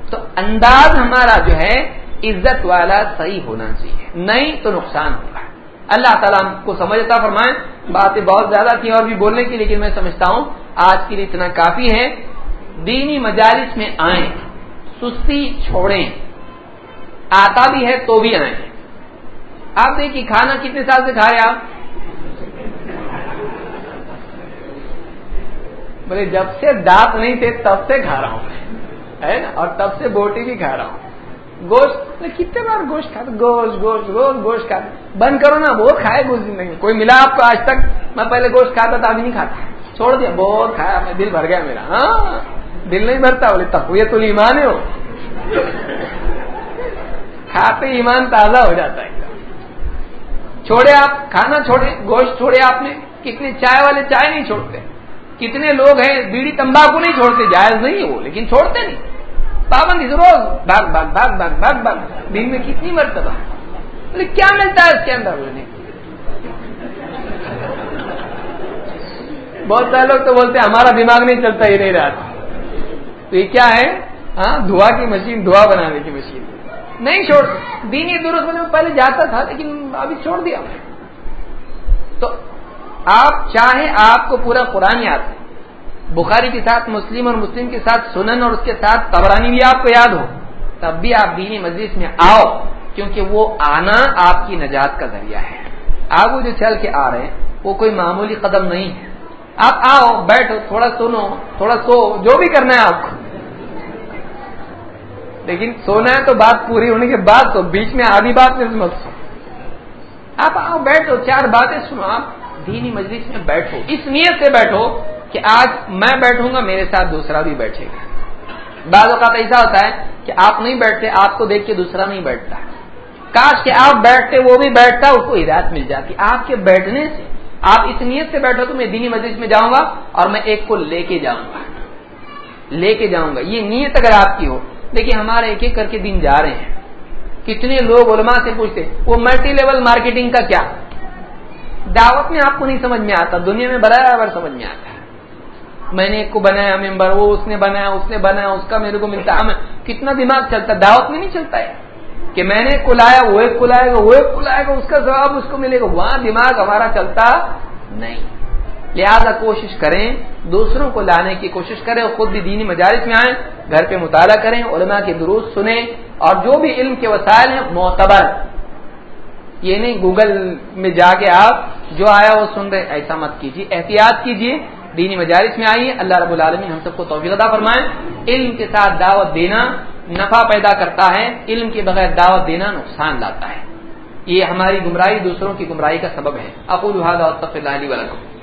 تو انداز ہمارا جو ہے، عزت والا صحیح ہونا چاہیے، نہیں تو نقصان ہوگا۔ اللہ تعالیٰ کو سمجھتا فرمائیں باتیں بہت زیادہ تھیں اور بھی بولنے کی، لیکن میں سمجھتا ہوں، آج کے لیے اتنا کافی ہے۔ دینی مجالس میں آئیں، سستی چھوڑیں، آتا بھی ہے تو بھی آئیں۔ آپ دیکھیے کھانا کتنے سال سے کھا رہے آپ؟ بولے، جب سے دانت نہیں تھے، تب سے کھا رہا ہوں ہے نا؟ اور تب سے بوٹی بھی کھا رہا ہوں۔ گوشت کتنے بار گوشت کھاتا؟ گوشت گوشت روز گوشت کھاتا۔ بند کرو نا بہت کھائے گوشت نہیں۔ کوئی ملا آپ کو آج تک؟ میں پہلے گوشت کھاتا تھا ابھی نہیں کھاتا۔ چھوڑ دیا، بہت کھایا، میں دل بھر گیا میرا۔ ہاں دل نہیں بھرتا، بولے تب یہ تو ایمان ہو کھاتے ایمان تازہ ہو جاتا ہے۔ چھوڑے آپ، کھانا چھوڑے، گوشت چھوڑے آپ نے۔ کتنے چائے والے چائے نہیں چھوڑتے۔ کتنے لوگ ہیں، بیڑی تمباکو نہیں چھوڑتے، جائز نہیں ہے وہ، لیکن چھوڑتے نہیں۔ پابندی روز بھاگ بھاگ بھاگ بھاگ بھاگ بھاگ دن میں کتنی مرتبہ۔ کیا ملتا ہے اس کے اندر بہت سارے لوگ تو بولتے ہیں، ہمارا دماغ نہیں چلتا ہی نہیں رہا۔ تو یہ کیا ہے؟ ہاں دھوا کی مشین دھوا بنانے کی مشین۔ نہیں چھوڑ، دینی درست میں پہلے جاتا تھا، لیکن ابھی چھوڑ دیا۔ تو آپ چاہیں آپ کو پورا قرآن یاد ہے بخاری کے ساتھ مسلم اور مسلم کے ساتھ سنن اور اس کے ساتھ تبرانی بھی آپ کو یاد ہو. تب بھی آپ دینی مجلس میں آؤ، کیونکہ وہ آنا آپ کی نجات کا ذریعہ ہے. آپ وہ جو چل کے آ رہے ہیں، وہ کوئی معمولی قدم نہیں ہے. آپ آؤ، بیٹھو، تھوڑا سنو، تھوڑا سو، جو بھی کرنا ہے آپ کو. لیکن سونا ہے تو بات پوری ہونے کے بعد تو بیچ میں آدھی بات میں مت سو آپ آؤ، بیٹھو، چار باتیں سنو آپ. دینی مجلس میں بیٹھو۔ اس نیت سے بیٹھو کہ آج میں بیٹھوں گا، میرے ساتھ دوسرا بھی بیٹھے گا۔ بعض اوقات ایسا ہوتا ہے کہ آپ نہیں بیٹھتے، آپ کو دیکھ کے دوسرا نہیں بیٹھتا۔ کاش کہ آپ بیٹھتے، وہ بھی بیٹھتا، اس کو ہدایت مل جاتی۔ آپ کے بیٹھنے سے، آپ اس نیت سے بیٹھو تو میں دینی مجلس میں جاؤں گا اور میں ایک کو لے کے جاؤں گا۔ لے کے جاؤں گا۔ یہ نیت اگر آپ کی ہو، دیکھیے ہمارے ایک ایک کر کے دن جا رہے ہیں۔ کتنے لوگ علماء سے پوچھتے، وہ ملٹی لیول مارکیٹنگ کا کیا؟ دعوت میں آپ کو نہیں سمجھ میں آتا، دنیا میں برابر سمجھ میں آتا ہے۔ میں نے ایک کو بنایا، ممبر، وہ اس نے بنایا، اس نے بنایا، اس کا میرے کو ملتا ہے۔ کتنا دماغ چلتا ہے، دعوت میں نہیں چلتا ہے۔ کہ میں نے کو لایا، وہ ایک کو لائے گا، وہ ایک کو لائے گا، اس کا جواب اس کو ملے گا۔ وہاں دماغ ہمارا چلتا نہیں۔ لہذا کوشش کریں، دوسروں کو لانے کی کوشش کریں اور خود بھی دینی مجالس میں آئیں، گھر پہ مطالعہ کریں، علماء کے دروس سنیں اور جو بھی علم کے وسائل ہیں، معتبر۔ یہ نہیں، گوگل میں جا کے آپ جو آیا وہ سن رہے، ایسا مت کیجیے احتیاط کیجیے دینی مجالس میں آئیے، اللہ رب العالمین ہم سب کو توفیق عطا فرمائے۔ علم کے ساتھ دعوت دینا نفع پیدا کرتا ہے، علم کے بغیر دعوت دینا نقصان لاتا ہے۔ یہ ہماری گمراہی دوسروں کی گمراہی کا سبب ہے۔ اقول اللہ علی ولکم